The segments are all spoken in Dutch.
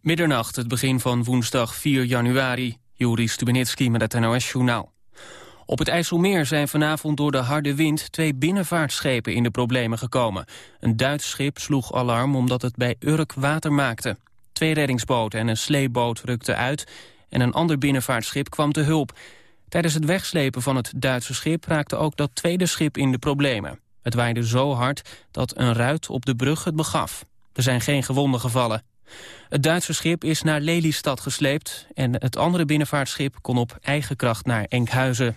Middernacht, het begin van woensdag 4 januari. Juri Stubenitski met het NOS-journaal. Op het IJsselmeer zijn vanavond door de harde wind twee binnenvaartschepen in de problemen gekomen. Een Duits schip sloeg alarm omdat het bij Urk water maakte. Twee reddingsboten en een sleeboot rukten uit en een ander binnenvaartschip kwam te hulp. Tijdens het wegslepen van het Duitse schip raakte ook dat tweede schip in de problemen. Het waaide zo hard dat een ruit op de brug het begaf. Er zijn geen gewonden gevallen. Het Duitse schip is naar Lelystad gesleept... en het andere binnenvaartschip kon op eigen kracht naar Enkhuizen.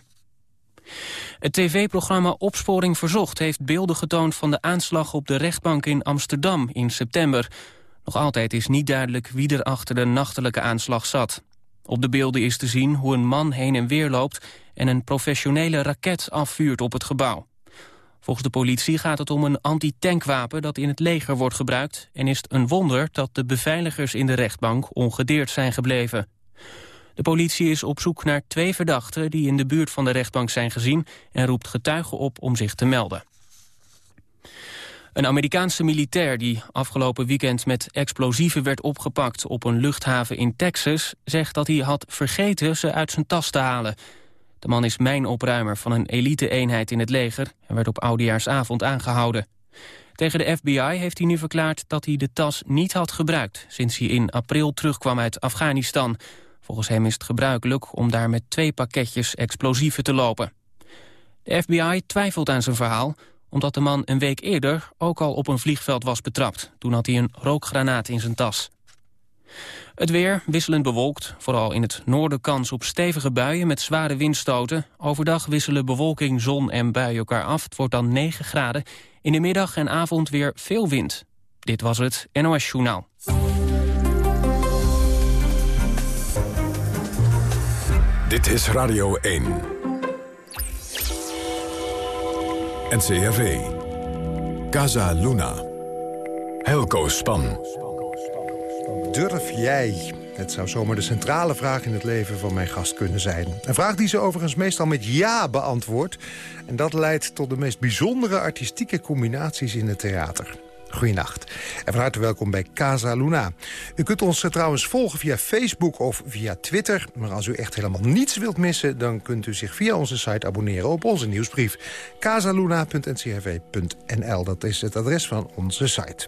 Het tv-programma Opsporing Verzocht heeft beelden getoond... van de aanslag op de rechtbank in Amsterdam in september. Nog altijd is niet duidelijk wie er achter de nachtelijke aanslag zat. Op de beelden is te zien hoe een man heen en weer loopt... en een professionele raket afvuurt op het gebouw. Volgens de politie gaat het om een anti-tankwapen dat in het leger wordt gebruikt... en is het een wonder dat de beveiligers in de rechtbank ongedeerd zijn gebleven. De politie is op zoek naar twee verdachten die in de buurt van de rechtbank zijn gezien... en roept getuigen op om zich te melden. Een Amerikaanse militair die afgelopen weekend met explosieven werd opgepakt op een luchthaven in Texas, zegt dat hij had vergeten ze uit zijn tas te halen. De man is mijnopruimer van een elite-eenheid in het leger... en werd op oudejaarsavond aangehouden. Tegen de FBI heeft hij nu verklaard dat hij de tas niet had gebruikt... sinds hij in april terugkwam uit Afghanistan. Volgens hem is het gebruikelijk om daar met twee pakketjes explosieven te lopen. De FBI twijfelt aan zijn verhaal omdat de man een week eerder ook al op een vliegveld was betrapt. Toen had hij een rookgranaat in zijn tas. Het weer wisselend bewolkt, vooral in het noorden kans op stevige buien met zware windstoten. Overdag wisselen bewolking, zon en buien elkaar af. Het wordt dan 9 graden. In de middag en avond weer veel wind. Dit was het NOS Journaal. Dit is Radio 1. NCRV. Casa Luna. Helco Span. Durf jij? Het zou zomaar de centrale vraag in het leven van mijn gast kunnen zijn. Een vraag die ze overigens meestal met ja beantwoordt. En dat leidt tot de meest bijzondere artistieke combinaties in het theater. Goedenacht en van harte welkom bij Casa Luna. U kunt ons trouwens volgen via Facebook of via Twitter. Maar als u echt helemaal niets wilt missen... dan kunt u zich via onze site abonneren op onze nieuwsbrief. casaluna.ncrv.nl, dat is het adres van onze site.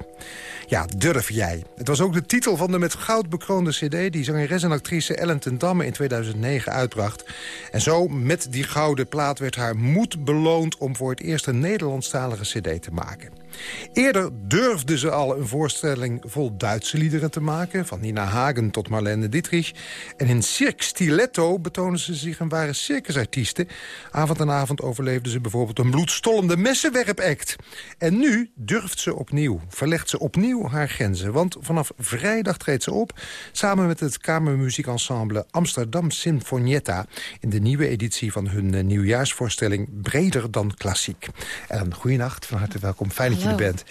Ja, durf jij. Het was ook de titel van de met goud bekroonde cd... die zangeres en actrice Ellen ten Damme in 2009 uitbracht. En zo, met die gouden plaat, werd haar moed beloond... om voor het eerst een Nederlandstalige cd te maken. Eerder durfde ze al een voorstelling vol Duitse liederen te maken... van Nina Hagen tot Marlene Dietrich. En in Cirque Stiletto betonen ze zich een ware circusartieste. Avond en avond overleefde ze bijvoorbeeld een bloedstollende messenwerpact. En nu durft ze opnieuw, verlegt ze opnieuw haar grenzen. Want vanaf vrijdag treedt ze op... samen met het kamermuziekensemble Amsterdam Sinfonietta... in de nieuwe editie van hun eh, nieuwjaarsvoorstelling Breder dan Klassiek. En goeienacht, van harte welkom. Fijn je je bent.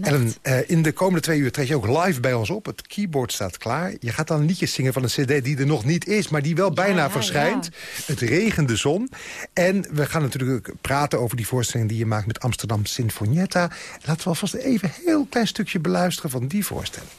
En uh, in de komende twee uur treed je ook live bij ons op. Het keyboard staat klaar. Je gaat dan liedjes zingen van een cd die er nog niet is... maar die wel bijna verschijnt. Het regent de zon. En we gaan natuurlijk praten over die voorstelling die je maakt... met Amsterdam Sinfonietta. Laten we alvast even een heel klein stukje beluisteren van die voorstelling.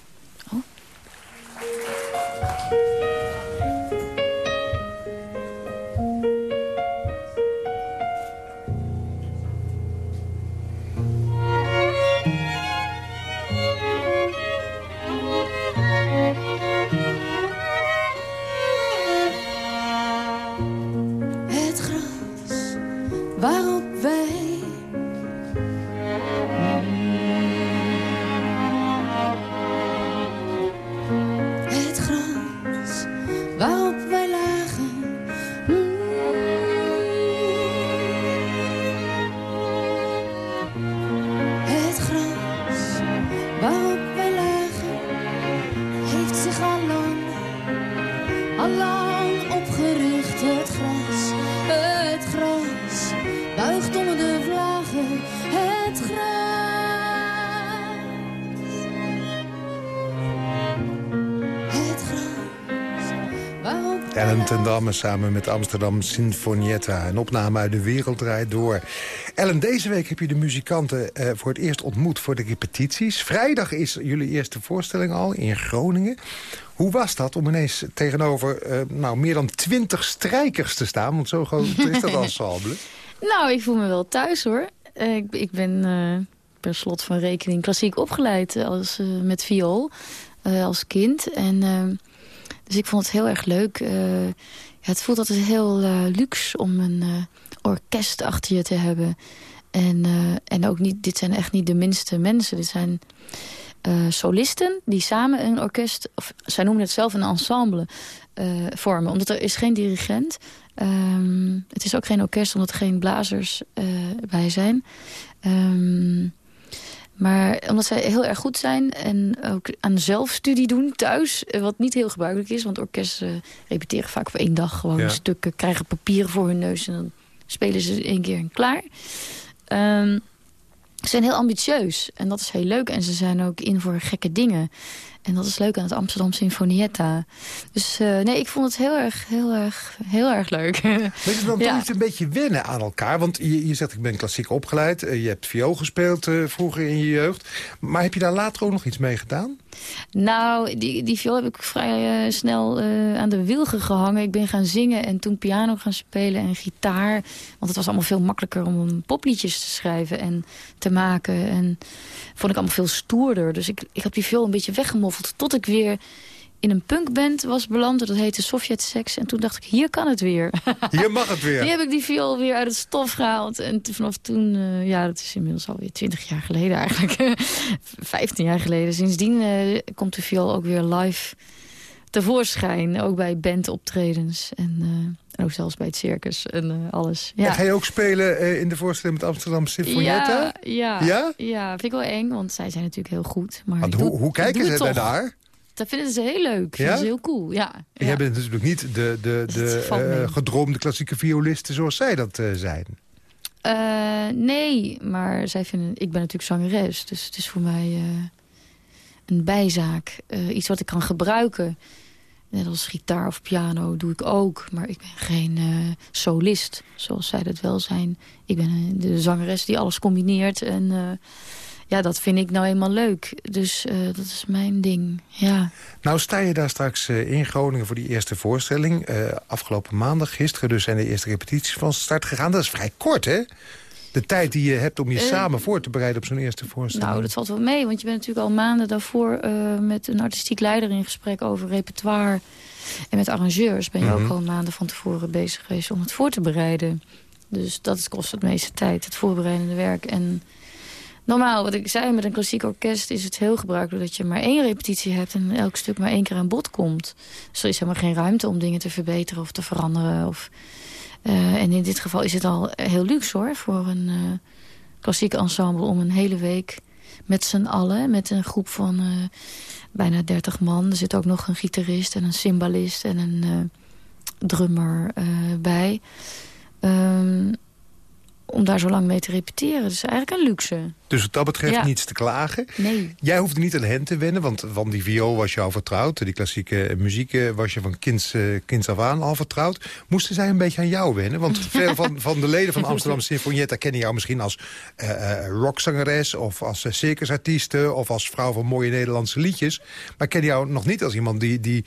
Ten Damme samen met Amsterdam Sinfonietta. Een opname uit De Wereld Draait Door. Ellen, deze week heb je de muzikanten uh, voor het eerst ontmoet voor de repetities. Vrijdag is jullie eerste voorstelling al in Groningen. Hoe was dat om ineens tegenover uh, nou, meer dan twintig strijkers te staan? Want zo groot is dat ensemble. nou, ik voel me wel thuis hoor. Uh, ik, ik, ben per slot van rekening klassiek opgeleid als, met viool als kind. En dus ik vond het heel erg leuk. Uh, ja, het voelt altijd heel uh, luxe om een uh, orkest achter je te hebben. En, en ook niet, dit zijn echt niet de minste mensen. Dit zijn solisten die samen een orkest... of zij noemen het zelf een ensemble vormen. Omdat er is geen dirigent. Um, het is ook geen orkest omdat er geen blazers bij zijn. Um, maar omdat zij heel erg goed zijn en ook aan zelfstudie doen thuis... Eh, wat niet heel gebruikelijk is, want orkesten repeteren vaak voor één dag... gewoon stukken, krijgen papieren voor hun neus en dan spelen ze één keer en klaar. Um, ze zijn heel ambitieus en dat is heel leuk. En ze zijn ook in voor gekke dingen. En dat is leuk aan het Amsterdam Sinfonietta. Dus uh, nee, ik vond het heel erg, heel erg, heel erg leuk. Weet je dan ja. toch een beetje wennen aan elkaar? Want je, je zegt, ik ben klassiek opgeleid. Uh, je hebt viool gespeeld uh, vroeger in je jeugd. Maar heb je daar later ook nog iets mee gedaan? Nou, die, die viool heb ik vrij snel aan de wilgen gehangen. Ik ben gaan zingen en toen piano gaan spelen en gitaar. Want het was allemaal veel makkelijker om popliedjes te schrijven en te maken. En vond ik allemaal veel stoerder. Dus ik, ik heb die viool een beetje weggemoffeld. Tot ik weer in een punkband was beland. Dat heette Sovjet Sex. En toen dacht ik, hier kan het weer. Hier mag het weer. Die heb ik die viool weer uit het stof gehaald. En vanaf toen, uh, ja, dat is inmiddels alweer 20 jaar geleden eigenlijk. 15 jaar geleden. Sindsdien uh, komt de viool ook weer live tevoorschijn. Ook bij bandoptredens. En uh, ook zelfs bij het circus en uh, alles. Ja. En ga je ook spelen uh, in de voorstelling met Amsterdam Sinfonietta? Ja, ja, ja? Ja, vind ik wel eng, want zij zijn natuurlijk heel goed. Maar want hoe, doe, hoe kijken ze daar naar? Dat vinden ze heel leuk. Ja? Ze heel cool, ja. En jij bent natuurlijk niet de, de, de gedroomde klassieke violisten zoals zij dat zijn. nee, maar zij vinden, ik ben natuurlijk zangeres. Dus het is voor mij een bijzaak. iets wat ik kan gebruiken. Net als gitaar of piano doe ik ook. Maar ik ben geen uh, solist, zoals zij dat wel zijn. Ik ben de zangeres die alles combineert. En uh, ja, dat vind ik nou eenmaal leuk. Dus dat is mijn ding, ja. Nou sta je daar straks in Groningen voor die eerste voorstelling. afgelopen maandag, gisteren dus, zijn de eerste repetities van start gegaan. Dat is vrij kort, hè? De tijd die je hebt om je uh, samen voor te bereiden op zo'n eerste voorstelling? Nou, dat valt wel mee, want je bent natuurlijk al maanden daarvoor... Uh, met een artistiek leider in gesprek over repertoire. En met arrangeurs ben je mm -hmm. ook al maanden van tevoren bezig geweest om het voor te bereiden. Dus dat kost het meeste tijd, het voorbereidende werk. En normaal, wat ik zei, met een klassiek orkest is het heel gebruikelijk... dat je maar één repetitie hebt en elk stuk maar één keer aan bod komt. Dus er is helemaal geen ruimte om dingen te verbeteren of te veranderen... of uh, en in dit geval is het al heel luxe hoor, voor een uh, klassiek ensemble om een hele week met z'n allen, met een groep van uh, bijna 30 man. Er zit ook nog een gitarist en een cymbalist en een drummer bij. Um, om daar zo lang mee te repeteren. Dat is eigenlijk een luxe. Dus wat dat betreft ja. niets te klagen. Nee. Jij hoefde niet aan hen te wennen, want van die viool was al vertrouwd. Die klassieke muziek eh, was je van kinds, uh, kinds af aan al vertrouwd. Moesten zij een beetje aan jou wennen? Want veel van, van de leden van Amsterdam Sinfonietta kennen jou misschien als uh, rockzangeres... of als circusartieste of als vrouw van mooie Nederlandse liedjes. Maar kennen jou nog niet als iemand die, die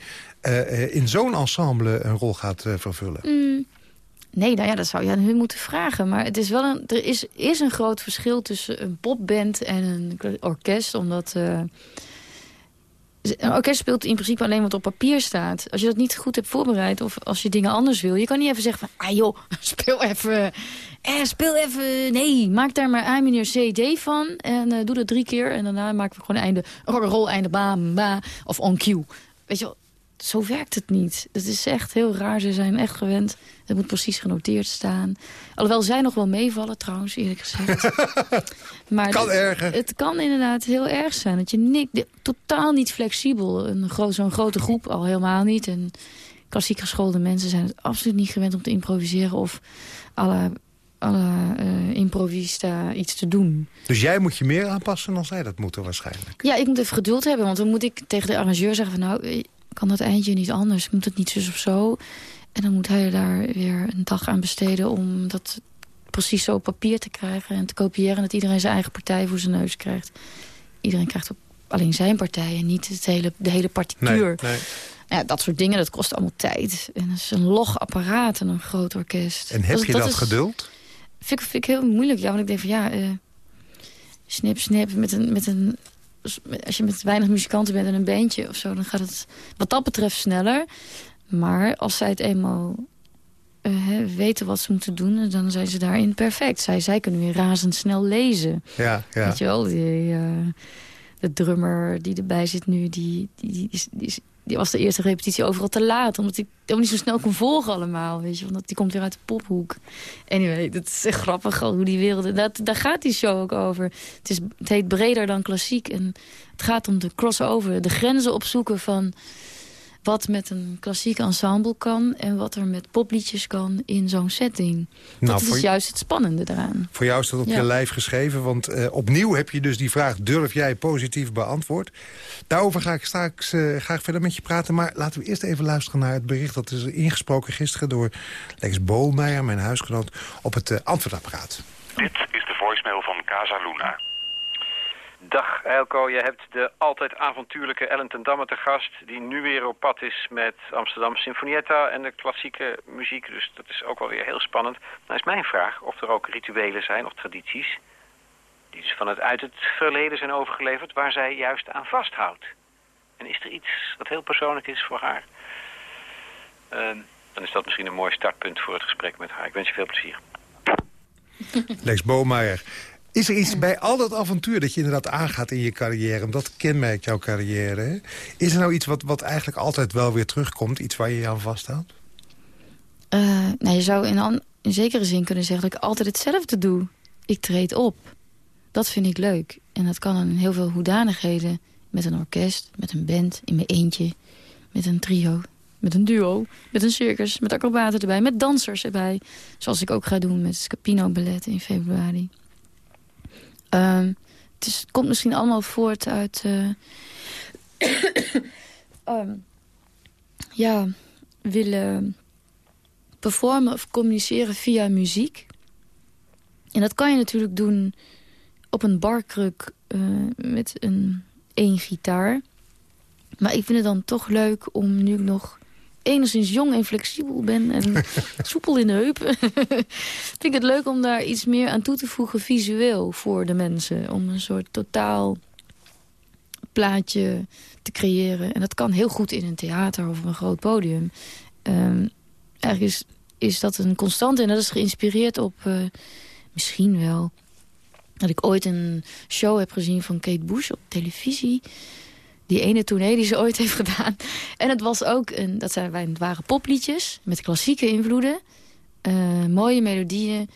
in zo'n ensemble een rol gaat vervullen. Mm. Nee, nou ja, dat zou je aan hun moeten vragen. Maar het is wel een, er is, is een groot verschil tussen een popband en een orkest. Omdat uh, een orkest speelt in principe alleen wat op papier staat. Als je dat niet goed hebt voorbereid of als je dingen anders wil. Je kan niet even zeggen van, ah joh, speel even... Eh, speel even... Nee, maak daar maar A meneer CD van. En uh, doe dat drie keer. En daarna maken we gewoon einde, rol, einde, ba, ba. Of on cue. Weet je wel, zo werkt het niet. Het is echt heel raar. Ze zijn echt gewend. Het moet precies genoteerd staan. Alhoewel zij nog wel meevallen trouwens, eerlijk gezegd. maar kan erger. Het kan inderdaad heel erg zijn. Dat je niet, totaal niet flexibel. Een gro Zo'n grote groep al helemaal niet. En klassiek geschoolde mensen zijn het absoluut niet gewend om te improviseren. Of alle alle uh, improvista iets te doen. Dus jij moet je meer aanpassen dan zij dat moeten waarschijnlijk? Ja, ik moet even geduld hebben. Want dan moet ik tegen de arrangeur zeggen van... nou, kan dat eindje niet anders? Moet het niet zus of zo? En dan moet hij daar weer een dag aan besteden om dat precies zo op papier te krijgen en te kopiëren. En dat iedereen zijn eigen partij voor zijn neus krijgt. Iedereen krijgt alleen zijn partij en niet het hele, de hele partituur. Nee, nee. Ja, dat soort dingen, dat kost allemaal tijd. En dat is een log apparaat en een groot orkest. En heb je dat, geduld? Vind, vind ik heel moeilijk, ja. Want ik denk van ja, uh, snip, snip, met een, met een... Als je met weinig muzikanten bent en een bandje of zo... dan gaat het wat dat betreft sneller. Maar als zij het eenmaal uh, weten wat ze moeten doen... dan zijn ze daarin perfect. Zij, zij kunnen weer razendsnel lezen. Ja, ja. Weet je wel, die, uh, de drummer die erbij zit nu... die, die, die, die, die was de eerste repetitie overal te laat. Omdat ik ook niet zo snel kon volgen allemaal. Weet je, want die komt weer uit de pophoek. Anyway, dat is echt grappig hoe die wereld... Dat, daar gaat die show ook over. Het, is, het heet breder dan klassiek. En het gaat om de crossover. De grenzen opzoeken van wat met een klassiek ensemble kan... en wat er met popliedjes kan in zo'n setting. Nou, dat is juist het spannende daaraan. Voor jou is dat op je lijf geschreven, want uh, opnieuw heb je dus die vraag... durf jij positief beantwoord? Daarover ga ik straks uh, graag verder met je praten... maar laten we eerst even luisteren naar het bericht... dat is ingesproken gisteren door Lex Bolmeijer, mijn huisgenoot... op het uh, antwoordapparaat. Dit is de voicemail van Casa Luna. Dag Elko, je hebt de altijd avontuurlijke Ellen ten Damme te gast... die nu weer op pad is met Amsterdam Sinfonietta en de klassieke muziek. Dus dat is ook wel weer heel spannend. Nou is mijn vraag of er ook rituelen zijn of tradities... die dus vanuit uit het verleden zijn overgeleverd... waar zij juist aan vasthoudt. En is er iets wat heel persoonlijk is voor haar? Uh, dan is dat misschien een mooi startpunt voor het gesprek met haar. Ik wens je veel plezier. Lex Boomeijer. Is er iets bij al dat avontuur dat je inderdaad aangaat in je carrière... omdat dat kenmerkt jouw carrière... Is er nou iets wat, wat eigenlijk altijd wel weer terugkomt? Iets waar je je aan vasthoudt? Uh, nou, je zou in, in zekere zin kunnen zeggen dat ik altijd hetzelfde doe. Ik treed op. Dat vind ik leuk. En dat kan in heel veel hoedanigheden. Met een orkest, met een band, in mijn eentje. Met een trio, met een duo, met een circus, met acrobaten erbij, met dansers erbij. Zoals ik ook ga doen met Scapino Ballet in februari. Um, het, komt misschien allemaal voort uit... Uh, um, ja, willen performen of communiceren via muziek. En dat kan je natuurlijk doen op een barkruk uh, met een één gitaar. Maar ik vind het dan toch leuk om nu nog enigszins jong en flexibel ben en soepel in de heupen... vind ik het leuk om daar iets meer aan toe te voegen visueel voor de mensen. Om een soort totaal plaatje te creëren. En dat kan heel goed in een theater of een groot podium. Um, eigenlijk is, is dat een constante en dat is geïnspireerd op... Uh, misschien wel dat ik ooit een show heb gezien van Kate Bush op televisie die ene tournee die ze ooit heeft gedaan. En het was ook, een, dat zijn, het waren popliedjes met klassieke invloeden. Uh, mooie melodieën,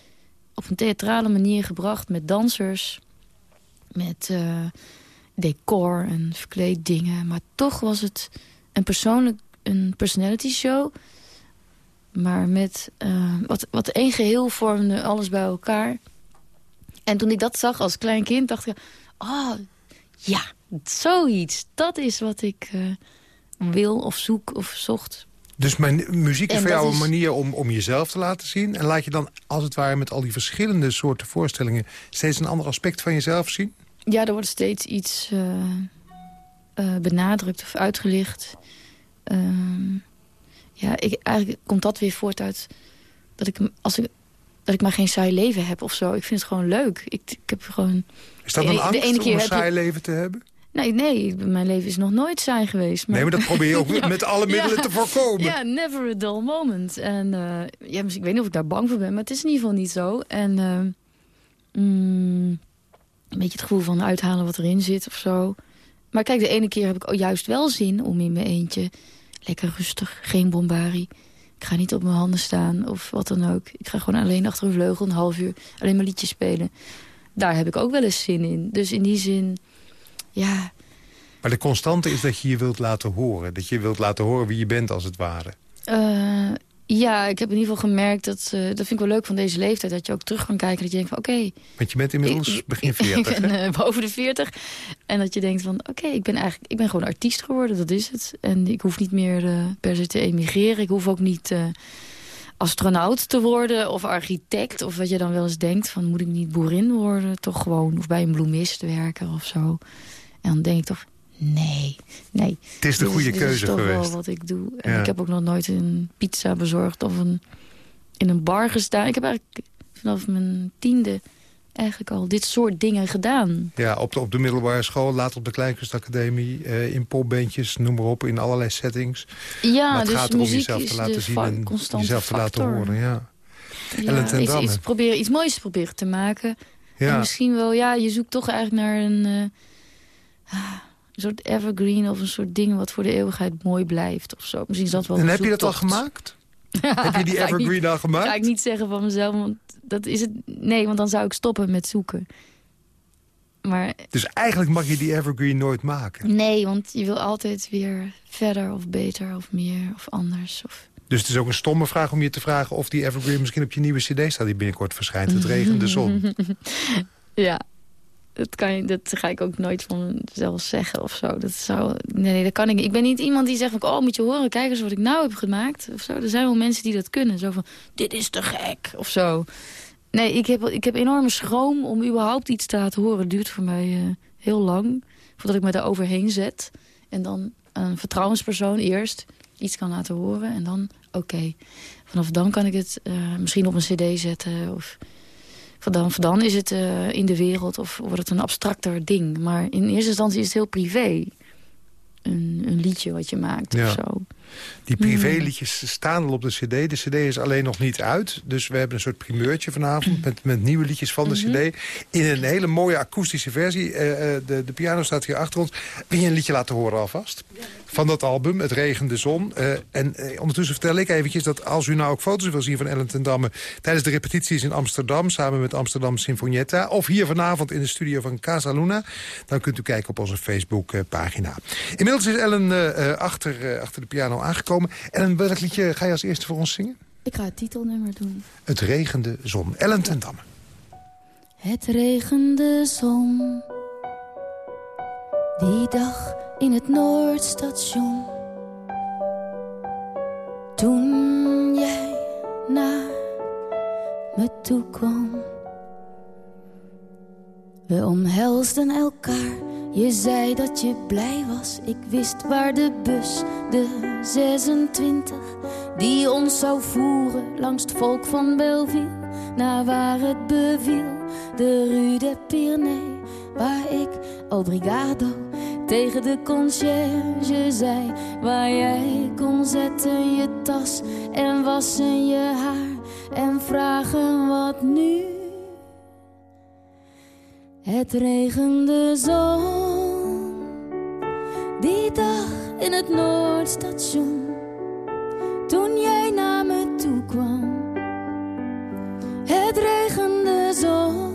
op een theatrale manier gebracht met dansers. Met uh, decor en verkleed dingen. Maar toch was het een persoonlijk, een personality show. Maar met uh, wat, wat één geheel vormde, alles bij elkaar. En toen ik dat zag als klein kind, dacht ik... Oh, ja, Zoiets, dat is wat ik uh, wil of zoek of zocht. Dus mijn, muziek is voor jou een manier om, om jezelf te laten zien... en laat je dan als het ware met al die verschillende soorten voorstellingen... steeds een ander aspect van jezelf zien? Ja, er wordt steeds iets uh, uh, benadrukt of uitgelicht. Ehm, ja, ik, eigenlijk komt dat weer voort uit dat ik, als ik, dat ik maar geen saai leven heb of zo. Ik vind het gewoon leuk. Ik, ik heb gewoon... Is dat een angst de ene keer om een saai leven te hebben? Nee, nee, mijn leven is nog nooit saai geweest. Maar... Nee, maar dat probeer je ook met alle middelen te voorkomen. Ja, never a dull moment. En uh, ja, ik weet niet of ik daar bang voor ben, maar het is in ieder geval niet zo. En uh, mm, een beetje het gevoel van uithalen wat erin zit of zo. Maar kijk, de ene keer heb ik juist wel zin om in mijn eentje... lekker rustig, geen bombarie. Ik ga niet op mijn handen staan of wat dan ook. Ik ga gewoon alleen achter een vleugel een half uur alleen maar liedjes spelen. Daar heb ik ook wel eens zin in. Dus in die zin ja... Maar de constante is dat je je wilt laten horen. Dat je wilt laten horen wie je bent, als het ware. Uh, Ja, ik heb in ieder geval gemerkt, dat, uh, dat vind ik wel leuk van deze leeftijd... dat je ook terug kan kijken, dat je denkt van oké... Okay, Want je bent inmiddels begin 40, Ik ben uh, boven de 40. En dat je denkt van oké, okay, ik ben eigenlijk ik ben gewoon artiest geworden, dat is het. En ik hoef niet meer per se te emigreren. Ik hoef ook niet astronaut te worden of architect. Of wat je dan wel eens denkt van moet ik niet boerin worden? Toch gewoon, of bij een bloemist werken of zo. En dan denk ik toch, nee, nee. Het is de dit goede is, keuze dit is toch geweest. wel wat ik doe. En Ja. ik heb ook nog nooit een pizza bezorgd of een, in een bar gestaan. Ik heb eigenlijk vanaf mijn tiende eigenlijk al dit soort dingen gedaan. Ja, op de, op de middelbare school, later op de Kleinkunstacademie... eh, in popbandjes, noem maar op, in allerlei settings. Ja, maar het dus gaat erom jezelf is te laten zien en jezelf te laten horen. Ja. Ja, Ellen ten iets, iets, proberen, iets moois te proberen te maken. En Ja. misschien wel, ja, je zoekt toch eigenlijk naar een, eh, een soort evergreen of een soort ding wat voor de eeuwigheid mooi blijft of zo. Misschien is dat wel En heb je dat al gemaakt? heb je die niet- evergreen al gemaakt? Ga ik niet zeggen van mezelf, want dat is het. Nee, want dan zou ik stoppen met zoeken. Maar Dus eigenlijk mag je die evergreen nooit maken. nee, want je wil altijd weer verder of beter of meer of anders. Of... Dus het is ook een stomme vraag om je te vragen... of die evergreen misschien op je nieuwe cd staat... die binnenkort verschijnt. Het regent de zon. Ja, dat, ga ik ook nooit van mezelf zeggen of zo. Dat zou, nee, nee, dat kan ik. Ik ben niet iemand die zegt van, oh, moet je horen, kijk eens wat ik nou heb gemaakt. Of zo. Er zijn wel mensen die dat kunnen. Zo van, dit is te gek, of zo. Nee, ik heb, ik heb enorme schroom om überhaupt iets te laten horen. Het duurt voor mij eh, heel lang, voordat ik me daar overheen zet. En dan een vertrouwenspersoon eerst iets kan laten horen. En dan, oké, vanaf dan kan ik het eh, misschien op een cd zetten of... Van dan, van dan is het eh, in de wereld of wordt het een abstracter ding. Maar in eerste instantie is het heel privé. Een, een liedje wat je maakt Ja. of zo. Die privéliedjes staan al op de cd. De cd is alleen nog niet uit. Dus we hebben een soort primeurtje vanavond... met, met nieuwe liedjes van de cd. In een hele mooie akoestische versie. Eh, eh, de, de piano staat hier achter ons. Wil je een liedje laten horen alvast? Van dat album, Het Regen de Zon. Eh, en ondertussen vertel ik eventjes dat als u nou ook foto's wil zien van Ellen ten Damme... tijdens de repetities in Amsterdam, samen met Amsterdam Sinfonietta... of hier vanavond in de studio van Casa Luna... dan kunt u kijken op onze Facebook-pagina. Inmiddels is Ellen achter, achter de piano aangekomen. Ellen, welk liedje ga je als eerste voor ons zingen? Ik ga het titelnummer doen. Het regende zon. Ellen ten Damme. Het regende zon. Die dag in het Noordstation. Toen jij naar me toe kwam. We omhelsden elkaar. Je zei dat je blij was. Ik wist waar de bus, de 26, die ons zou voeren langs het volk van Belleville, naar waar het beviel, de Rue de Pyrénées, waar ik obrigado tegen de conciërge zei, waar jij kon zetten je tas en wassen je haar en vragen wat nu. Het regende zon, die dag in het Noordstation, toen jij naar me toe kwam. Het regende zon,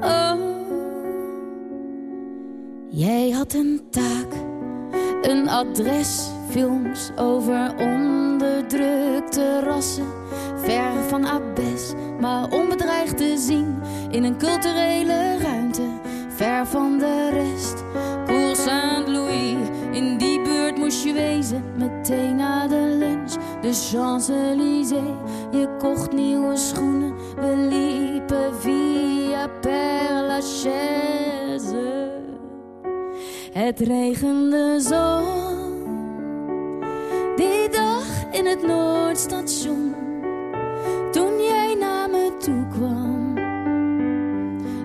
oh. Jij had een taak, een adres, films over onderdrukte rassen. Ver van Abes, maar onbedreigd te zien in een culturele ruimte. Ver van de rest, Cour Saint-Louis. In die buurt moest je wezen, meteen na de lunch. De Champs-Élysées, je kocht nieuwe schoenen. We liepen via Père Lachaise. Het regende in het Noordstation. Toen jij naar me toe kwam,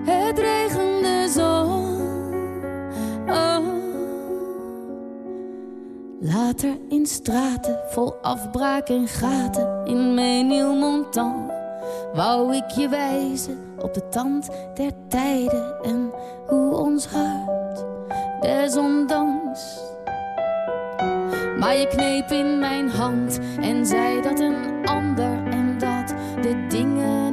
het regende zon. Oh. Later in straten vol afbraak en gaten in Menilmontant wou ik je wijzen op de tand der tijden en hoe ons hart desondanks. Maar je kneep in mijn hand en zei dat een ander en dat de dingen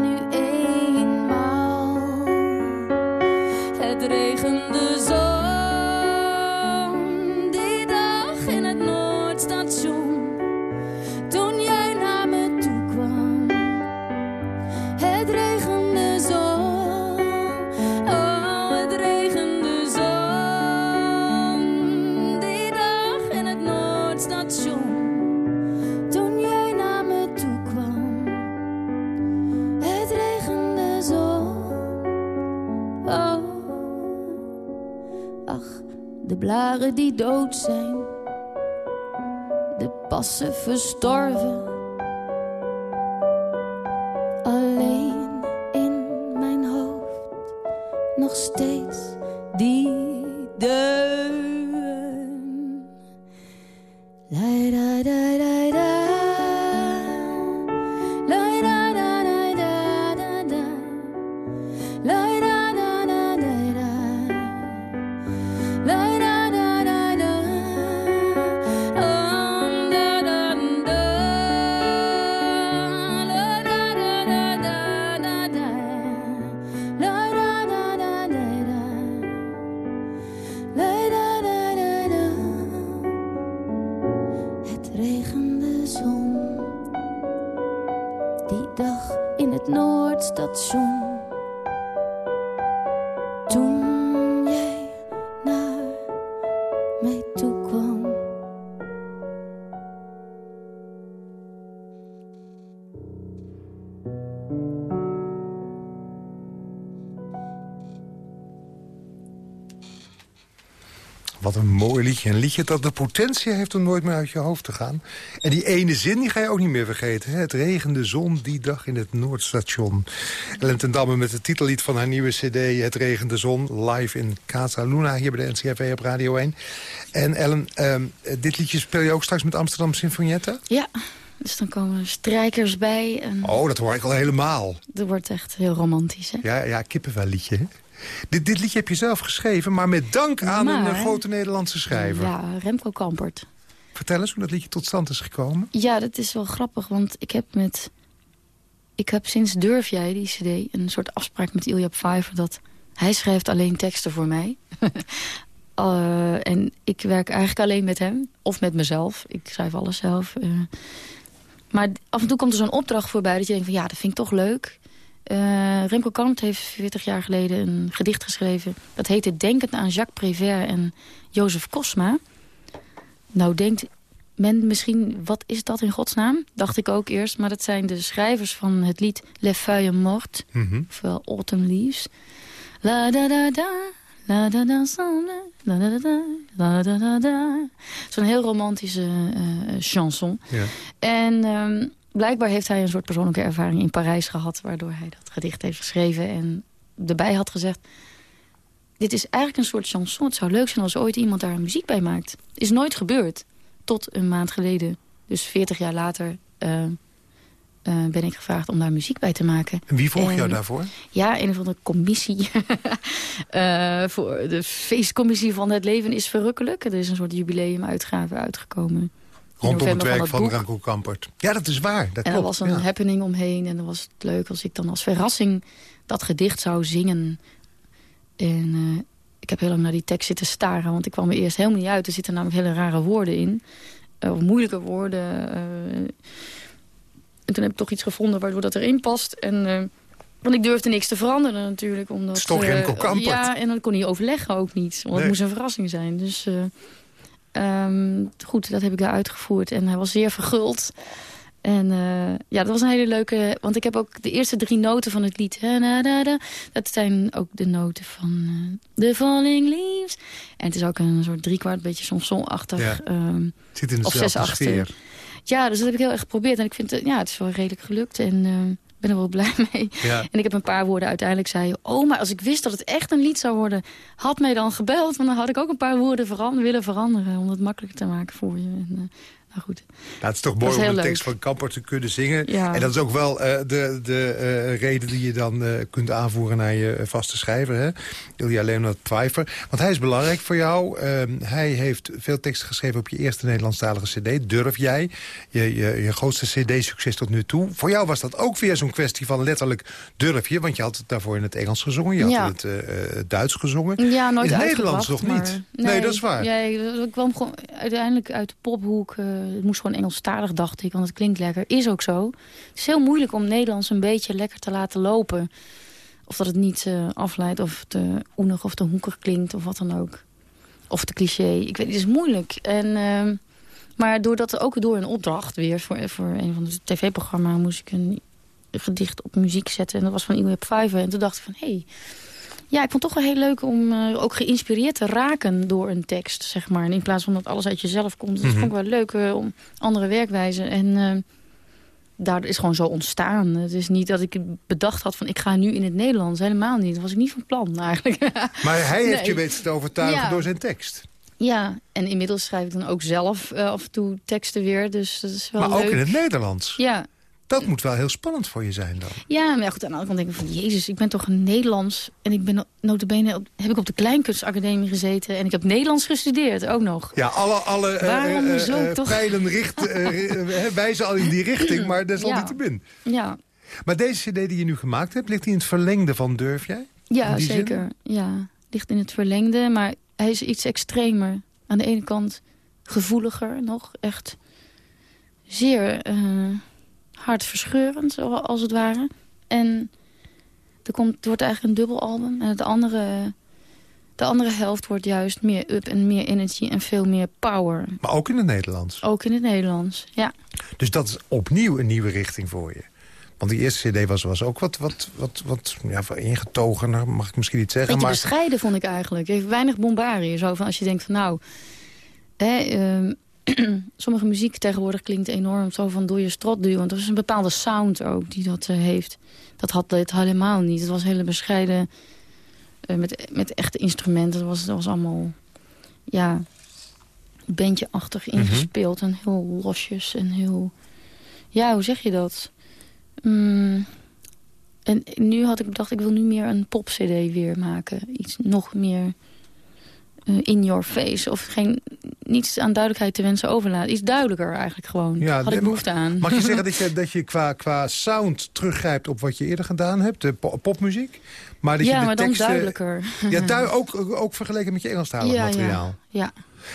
blaren die dood zijn, de passen verstorven. Wat een mooi liedje. Een liedje dat de potentie heeft om nooit meer uit je hoofd te gaan. En die ene zin die ga je ook niet meer vergeten. Hè? Het regende zon die dag in het Noordstation. Ellen ten Damme met het titellied van haar nieuwe cd... Het regende zon, live in Casa Luna... hier bij de NCRV op Radio 1. En Ellen, ehm, dit liedje speel je ook straks met Amsterdam Sinfonietta? Ja, dus dan komen strijkers bij. En Oh, dat hoor ik al helemaal. Het wordt echt heel romantisch, hè? Ja, ja kippenvel liedje, hè? Dit, dit liedje heb je zelf geschreven, maar met dank aan een Maar- eh, grote Nederlandse schrijver. Ja, Remco Kampert. Vertel eens hoe dat liedje tot stand is gekomen. Ja, dat is wel grappig, want ik heb met... Ik heb sinds Durf Jij, die cd, een soort afspraak met Ilja Pfeiffer... dat hij schrijft alleen teksten voor mij. Eh, en ik werk eigenlijk alleen met hem, of met mezelf. Ik schrijf alles zelf. eh. maar af en toe komt er zo'n opdracht voorbij dat je denkt van... ja, dat vind ik toch leuk. Eh, Remco Kampert heeft 40 jaar geleden een gedicht geschreven. Dat heette Denkend aan Jacques Prévert en Jozef Kosma. Nou denkt men misschien, wat is dat in godsnaam? Dacht ik ook eerst, maar dat zijn de schrijvers van het lied Les Feuilles Mortes, Mhm. ofwel Autumn Leaves. La da da da, la da da ensemble, la da da da, la da da da. Zo'n heel romantische eh, chanson. Ja. En ehm, blijkbaar heeft hij een soort persoonlijke ervaring in Parijs gehad... waardoor hij dat gedicht heeft geschreven en erbij had gezegd... dit is eigenlijk een soort chanson. Het zou leuk zijn als ooit iemand daar muziek bij maakt. Is nooit gebeurd. Tot een maand geleden, dus 40 jaar later... eh, eh, ben ik gevraagd om daar muziek bij te maken. En wie volg jou daarvoor? Ja, een of andere commissie. Eh, voor de feestcommissie van het leven is verrukkelijk. Er is een soort jubileumuitgave uitgekomen. Rondom het werk van. Ranko Kampert. Ja, dat is waar. Dat En er was een ja. happening omheen. En dan was het leuk als ik dan als verrassing dat gedicht zou zingen. En eh, ik heb heel lang naar die tekst zitten staren. Want ik kwam er eerst helemaal niet uit. Er zitten namelijk hele rare woorden in. Eh, of moeilijke woorden. eh. en toen heb ik toch iets gevonden waardoor dat erin past. En... want ik durfde niks te veranderen natuurlijk. Omdat, Het is toch Remco Kampert? Ja, en dan kon hij overleggen ook niet. Want Nee. het moest een verrassing zijn. Dus ehm, goed, dat heb ik daar uitgevoerd. En hij was zeer verguld. En eh, ja, dat was een hele leuke... Want ik heb ook de eerste drie noten van het lied. hè, na, da, da, dat zijn ook de noten van eh, The Falling Leaves. En het is ook een soort driekwart, beetje chansonachtig. Ja. ehm, Zit in dezelfde sfeer. ja, dus dat heb ik heel erg geprobeerd. En ik vind het, ja, het is wel redelijk gelukt. En eh, ben er wel blij mee. Ja. En ik heb een paar woorden uiteindelijk zei... oh, maar als ik wist dat het echt een lied zou worden... had mij dan gebeld, want dan had ik ook een paar woorden veran willen veranderen... om het makkelijker te maken voor je. En, eh, nou goed. Nou, het is toch mooi om de leuk. tekst van Kampert te kunnen zingen. Ja. En dat is ook wel eh, de, de eh, reden die je dan eh, kunt aanvoeren naar je vaste schrijver. Hè? Ilja Leonard Pfeiffer. Want hij is belangrijk voor jou. Ehm, hij heeft veel teksten geschreven op je eerste Nederlandstalige cd. Durf jij? Je, je, je grootste cd-succes tot nu toe. Voor jou was dat ook weer zo'n kwestie van letterlijk durf je. Want je had het daarvoor in het Engels gezongen. Je had Ja. het eh, eh, Duits gezongen. Ja, nooit in het Nederlands nog maar- niet. Nee, dat is waar. Ja, ik kwam gewoon uiteindelijk uit de pophoek. Eh, het moest gewoon Engelstalig, dacht ik, want het klinkt lekker. Is ook zo. Het is heel moeilijk om Nederlands een beetje lekker te laten lopen. Of dat het niet eh, afleidt of te oenig of te hoekig klinkt of wat dan ook. Of te cliché. Ik weet, het is moeilijk. En ehm, Maar doordat ook door een opdracht weer voor, voor een van de tv-programma moest ik een gedicht op muziek zetten. En dat was van Iweb Vijver. En toen dacht ik van, hé, hey, ja, ik vond het toch wel heel leuk om uh, ook geïnspireerd te raken door een tekst, zeg maar. En in plaats van dat alles uit jezelf komt. Dat Mhm. vond ik wel leuk uh, om andere werkwijzen. En uh, daar is gewoon zo ontstaan. Het is niet dat ik bedacht had van ik ga nu in het Nederlands. Helemaal niet. Dat was ik niet van plan eigenlijk. Maar hij heeft Nee. je weten te overtuigen Ja. door zijn tekst. ja, en inmiddels schrijf ik dan ook zelf uh, af en toe teksten weer. Dus dat is wel Maar leuk. ook in het Nederlands. Ja, Dat moet wel heel spannend voor je zijn dan. Ja, maar goed, aan de andere kant denk ik van... Jezus, ik ben toch een Nederlands... en ik ben notabene... Op, heb ik op de Kleinkunstacademie gezeten... en ik heb Nederlands gestudeerd, ook nog. Ja, alle, alle eh, Waarom zo eh, toch? pijlen richt, eh, eh, wijzen al in die richting, maar dat is al niet te. Ja, Maar deze cd die je nu gemaakt hebt, ligt die in het verlengde van Durf jij? ja zin? zeker. Ja, ligt in het verlengde, maar hij is iets extremer. Aan de ene kant gevoeliger nog, echt zeer hartverscheurend, als het ware. En er komt, het wordt eigenlijk een dubbelalbum. En het andere, de andere helft wordt juist meer up en meer energy en veel meer power. Maar ook in het Nederlands. Ook in het Nederlands, ja. Dus dat is opnieuw een nieuwe richting voor je. Want die eerste cd was, was ook wat, wat, wat, wat ja, ingetogener, mag ik misschien niet zeggen. Beetje Maar bescheiden vond ik eigenlijk. Heeft weinig bombarie. Zo van als je denkt van nou... Hè, ehm, sommige muziek tegenwoordig klinkt enorm zo van door je strot duwen. Want er is een bepaalde sound ook die dat eh, heeft. Dat had dit helemaal niet. Het was hele bescheiden eh, met, met echte instrumenten. Het was, dat was allemaal ja, bandje-achtig Mhm. ingespeeld. En heel losjes en heel... Ja, hoe zeg je dat? Mm, en nu had ik bedacht, ik wil nu meer een pop-cd weer maken. Iets nog meer in your face. Of geen, niets aan duidelijkheid te wensen overlaten. Iets duidelijker eigenlijk gewoon. Ja, had ik behoefte aan. mag je zeggen dat je, dat je qua, qua sound teruggrijpt op wat je eerder gedaan hebt? De po- popmuziek? Maar dat je ja, de maar dan duidelijker. Ja, du- ook, ook vergeleken met je Engelstalig Ja, materiaal. Ja.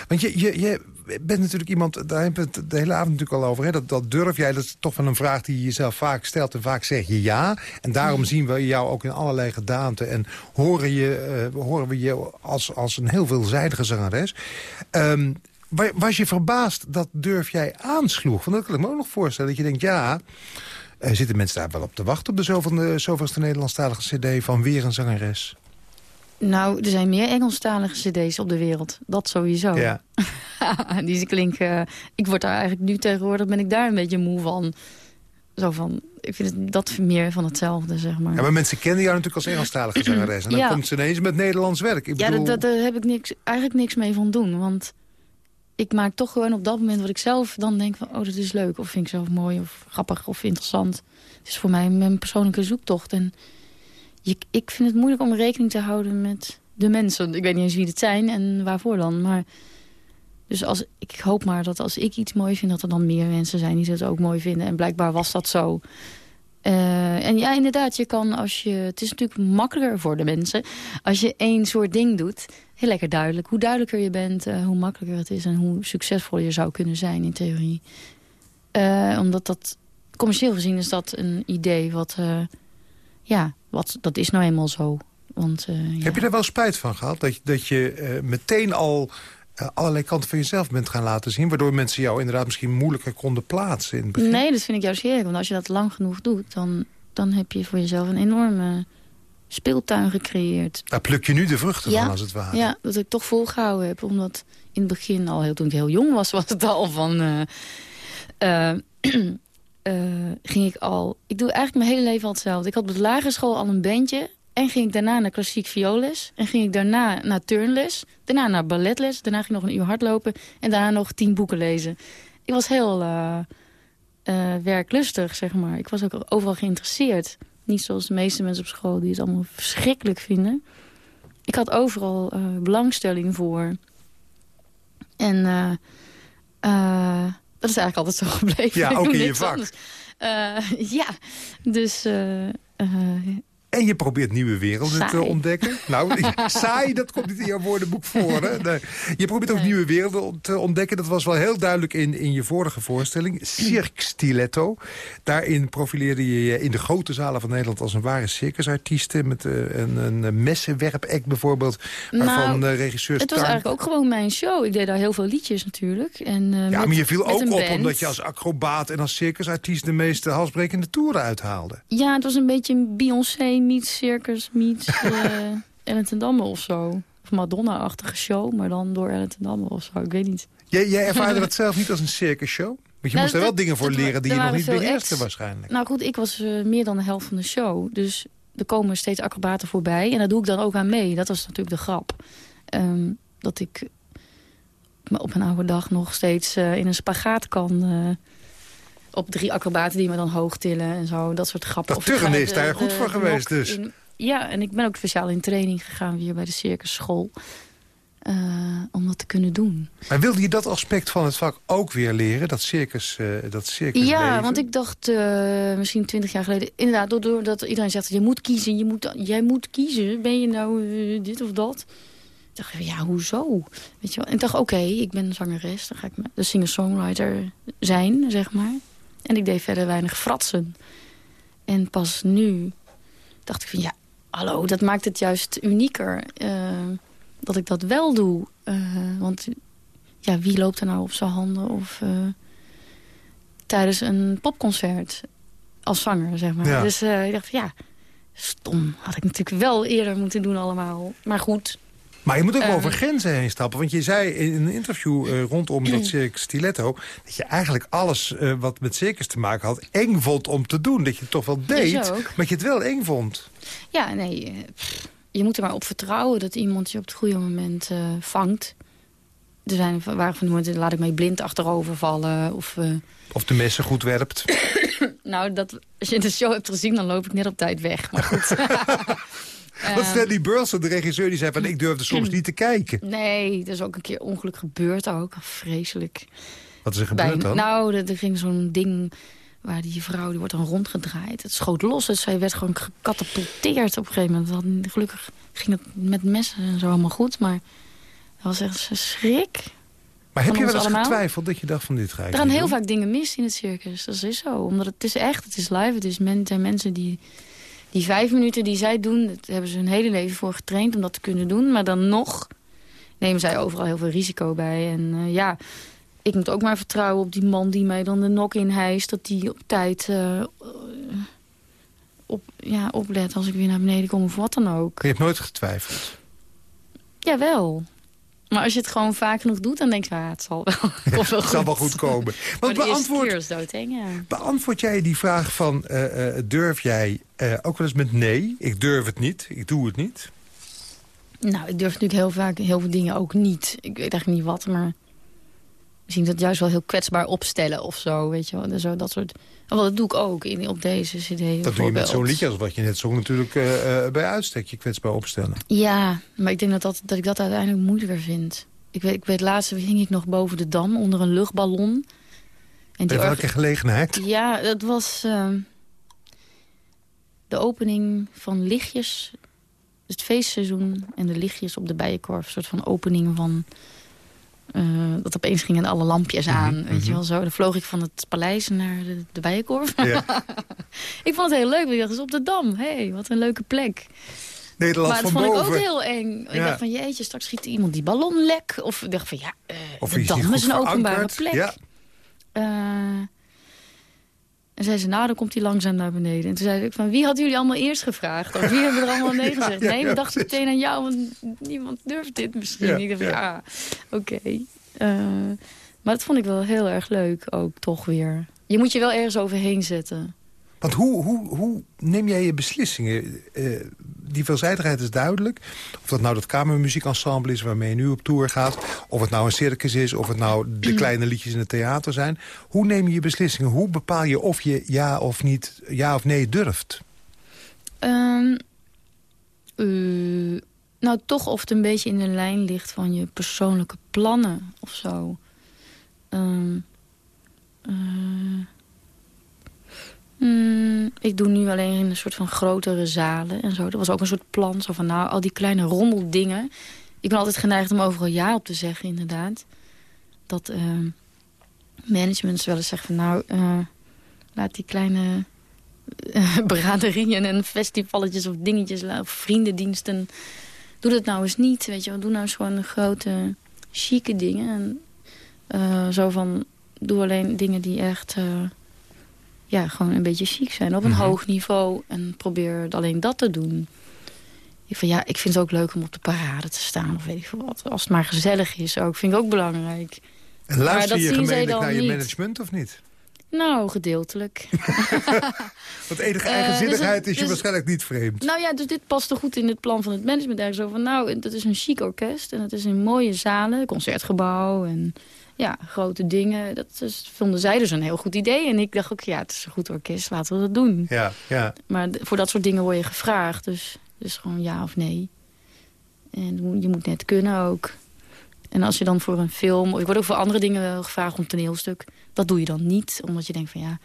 Want je, je, je bent natuurlijk iemand, daar hebben we het de hele avond natuurlijk al over. Hè? Dat, dat durf jij, dat is toch wel een vraag die je jezelf vaak stelt. En vaak zeg je ja. En daarom zien we jou ook in allerlei gedaanten. En horen, je, eh, horen we je als, als een heel veelzijdige zangeres. Ehm, wa- was je verbaasd dat durf jij aansloeg? Want dat kan ik me ook nog voorstellen. Dat je denkt, ja... eh, zitten mensen daar wel op te wachten op de zoveelste Nederlandstalige cd van weer een zangeres? Nou, er zijn meer Engelstalige cd's op de wereld. Dat sowieso. Ja. Die klinken... Ik word daar eigenlijk nu tegenwoordig... ben ik daar een beetje moe van. Zo van... Ik vind het, dat meer van hetzelfde, zeg maar. Ja, maar mensen kennen jou natuurlijk als Engelstalige zangeres. En dan Ja. komt ze ineens met Nederlands werk. Ik Ja, bedoel, dat, dat, daar heb ik niks, eigenlijk niks mee van doen. Want ik maak toch gewoon op dat moment wat ik zelf dan denk van... oh, dat is leuk, of vind ik zelf mooi, of grappig, of interessant. Het is voor mij mijn persoonlijke zoektocht. En ik vind het moeilijk om rekening te houden met de mensen. Ik weet niet eens wie het zijn en waarvoor dan. Maar dus als, ik hoop maar dat als ik iets mooi vind... dat er dan meer mensen zijn die het ook mooi vinden. En blijkbaar was dat zo. Eh, en ja, inderdaad, je kan als je... Het is natuurlijk makkelijker voor de mensen... als je één soort ding doet. Heel lekker duidelijk. Hoe duidelijker je bent, eh, hoe makkelijker het is... en hoe succesvol je zou kunnen zijn in theorie. Eh, omdat dat... Commercieel gezien is dat een idee wat... ja, wat, dat is nou eenmaal zo. Want, eh, ja. Heb je daar wel spijt van gehad? Dat, je- dat je eh, meteen al eh, allerlei kanten van jezelf bent gaan laten zien... waardoor mensen jou inderdaad misschien moeilijker konden plaatsen in het begin? Nee, dat vind ik juist heerlijk. Want als je dat lang genoeg doet... dan, dan heb je voor jezelf een enorme speeltuin gecreëerd. Daar pluk je nu de vruchten Ja, van, als het ware. Ja, dat ik toch volgehouden heb. Omdat in het begin, al heel, toen ik heel jong was, was het al van... eh, eh, ging ik al... Ik doe eigenlijk mijn hele leven al hetzelfde. Ik had op de lagere school al een bandje. En ging ik daarna naar klassiek vioolles. En ging ik daarna naar turnles. Daarna naar balletles. Daarna ging ik nog een uur hardlopen. En daarna nog tien boeken lezen. Ik was heel eh, eh, werklustig, zeg maar. Ik was ook overal geïnteresseerd. Niet zoals de meeste mensen op school die het allemaal verschrikkelijk vinden. Ik had overal belangstelling voor. En dat is eigenlijk altijd zo gebleven. Ja, ook in je vak. Eh, ja, dus... eh, eh, En je probeert nieuwe werelden te ontdekken. Nou, saai, dat komt niet in jouw woordenboek voor. Hè? Nee. Je probeert ook nieuwe werelden te ontdekken. Dat was wel heel duidelijk in, in je vorige voorstelling. Cirque Stiletto. Daarin profileerde je je in de grote zalen van Nederland... als een ware circusartiest. Met eh, een, een messenwerp-act bijvoorbeeld. Waarvan Nou, eh, regisseur Het was eigenlijk ook gewoon mijn show. Ik deed daar heel veel liedjes natuurlijk. En, eh, Ja, met- maar je viel ook op band. omdat je als acrobaat en als circusartiest... de meest halsbrekende toeren uithaalde. Ja, het was een beetje een Beyoncé meets circus meets eh Ellen ten Damme of zo. Of Madonna-achtige show, maar dan door Ellen ten Damme of zo. Ik weet niet. Jij, jij ervaarde dat zelf niet als een circusshow? Want je Nou, moest er wel dingen voor leren die je nog niet beheerste waarschijnlijk. Nou goed, ik was eh, meer dan de helft van de show. Dus er komen steeds acrobaten voorbij. En daar doe ik dan ook aan mee. Dat was natuurlijk de grap. Ehm, dat ik op een oude dag nog steeds eh, in een spagaat kan... op drie acrobaten die me dan hoog tillen en zo. Dat soort grappen. Dat Of turnen is de- daar goed voor geweest dus. in- ja, en ik ben ook speciaal in training gegaan weer bij de circusschool. eh, om dat te kunnen doen. Maar wilde je dat aspect van het vak ook weer leren? Dat circus, eh dat circus Ja, want ik dacht eh, misschien twintig jaar geleden... inderdaad, doordat iedereen zegt... je moet kiezen, je moet, jij moet kiezen. Ben je nou dit of dat? Ik dacht, ja, hoezo? Weet je wel? En ik dacht, oké, ik ben zangeres. Dan ga ik de singer-songwriter zijn, zeg maar. En ik deed verder weinig fratsen. En pas nu dacht ik van, ja, hallo, dat maakt het juist unieker... eh, dat ik dat wel doe. Eh, want ja, wie loopt er nou op zijn handen of... eh, tijdens een popconcert als zanger, zeg maar. Ja. Dus ik dacht, ja, stom. Had ik natuurlijk wel eerder moeten doen allemaal. Maar goed, Maar je moet ook Ehm. over grenzen heen stappen. Want je zei in een interview eh, rondom dat circus Stiletto... dat je eigenlijk alles eh, wat met circus te maken had... eng vond om te doen. Dat je het toch wel deed, maar dat je het wel eng vond. ja, nee, eh, pff, je moet er maar op vertrouwen... dat iemand je op het goede moment vangt. Er zijn, waren van momenten, laat ik mij blind achterover vallen. Of, Of de messen goed werpt. nou, dat, als je de show hebt gezien, dan loop ik net op tijd weg. Maar goed. Want Stanley Burleson, de regisseur, die zei van... ik durfde soms niet te kijken. Nee, er is ook een keer ongeluk gebeurd ook. Vreselijk. Wat is er gebeurd Bij- dan? Nou, er, er ging zo'n ding waar die vrouw, die wordt dan rondgedraaid. Het schoot los, dus zij werd gewoon gecatapulteerd op een gegeven moment. Dat- Gelukkig ging het met messen en zo allemaal goed, maar dat was echt een schrik. maar heb je wel eens allemaal? getwijfeld dat je dacht van dit ga ik Er gaan heel doen? vaak dingen mis in het circus, dat is zo. Omdat het is echt, het is live, het is men, zijn mensen die... Die vijf minuten die zij doen, daar hebben ze hun hele leven voor getraind om dat te kunnen doen. Maar dan nog nemen zij overal heel veel risico bij. En eh, ja, ik moet ook maar vertrouwen op die man die mij dan de nok in hijst. Dat die op tijd eh, op, ja, oplet als ik weer naar beneden kom of wat dan ook. Je hebt nooit getwijfeld. Jawel. Maar als je het gewoon vaak genoeg doet, dan denk je, ah, het zal wel, komt wel Het goed. zal wel goed komen. Maar beantwoord, keer is doodeng, ja. beantwoord jij die vraag van... eh, eh, durf jij eh, ook wel eens met nee? Ik durf het niet, ik doe het niet. Nou, ik durf natuurlijk heel vaak heel veel dingen ook niet. Ik weet eigenlijk niet wat, maar... Misschien dat juist wel heel kwetsbaar opstellen of zo, weet je wel. Zo, dat soort... Oh, dat doe ik ook in, op deze cd Dat doe je met zo'n liedje als wat je net zong natuurlijk eh, eh, bij uitstek. Je kwetsbaar opstellen. Ja, maar ik denk dat, dat, dat ik dat uiteindelijk moeilijker vind. Ik weet, ik weet laatst hing ik nog boven de dam onder een luchtballon. En Bij welke gelegenheid? Ja, dat was ehm, de opening van lichtjes. Het feestseizoen en de lichtjes op de Bijenkorf. Een soort van opening van... eh, dat opeens gingen alle lampjes aan, weet je wel zo. Dan vloog ik van het paleis naar de, de Bijenkorf. Ja. ik vond het heel leuk. want Ik dacht, is op de Dam. Hé, hey, wat een leuke plek. Nederland maar dat vond boven. ik ook heel eng. Ik dacht van, jeetje, straks schiet iemand die ballon lek. Of ik dacht van, ja, eh, Of de Dam is een openbare plek. Ja. Eh, en zei ze, nou, dan komt hij langzaam naar beneden. En toen zei ik van, wie hadden jullie allemaal eerst gevraagd? Of wie hebben er allemaal nee gezegd? nee, we dachten meteen aan jou, want niemand durft dit misschien. Ja, ik dacht ja, oké. Eh, maar dat vond ik wel heel erg leuk, ook toch weer. Je moet je wel ergens overheen zetten. Want hoe, hoe, hoe neem jij je beslissingen? Eh, die veelzijdigheid is duidelijk. Of dat nou dat kamermuziekensemble is waarmee je nu op tour gaat... of het nou een circus is, of het nou de kleine liedjes in het theater zijn. Hoe neem je je beslissingen? Hoe bepaal je of je ja of niet, ja of nee durft? Ehm, eh, nou, toch of het een beetje in de lijn ligt van je persoonlijke plannen of zo. Eh, Mm, ik doe nu alleen in een soort van grotere zalen en zo. Dat was ook een soort plan. Zo van, nou, al die kleine rommeldingen. Ik ben altijd geneigd om overal ja op te zeggen, inderdaad. Dat management wel eens zeggen van, nou, uh, laat die kleine uh, braderieën en festivalletjes of dingetjes, of vriendendiensten. Doe dat nou eens niet, weet je wel. Doe nou eens gewoon grote, chique dingen. En uh, zo van, doe alleen dingen die echt ja, gewoon een beetje chic zijn. Op een Mhm. hoog niveau. En probeer alleen dat te doen. Ik, van, ja, ik vind het ook leuk om op de parade te staan. Of weet ik veel wat. Als het maar gezellig is ook. Vind ik ook belangrijk. En luister je gemeenlijk naar je niet. management of niet? Nou, gedeeltelijk. Want enige Eh, eigenzinnigheid dus is je dus- waarschijnlijk niet vreemd. nou ja, dus dit past toch goed in het plan van het management. Eigenlijk zo van, nou, dat is een chic orkest. En het is in mooie zalen. Concertgebouw en ja, grote dingen. Dat is, vonden zij dus een heel goed idee. En ik dacht ook, ja, het is een goed orkest. Laten we dat doen. Ja, ja. Maar voor dat soort dingen word je gevraagd. Dus, dus gewoon ja of nee. En je moet net kunnen ook. En als je dan voor een film... Ik word ook voor andere dingen wel gevraagd om toneelstuk. Dat doe je dan niet. Omdat je denkt van ja...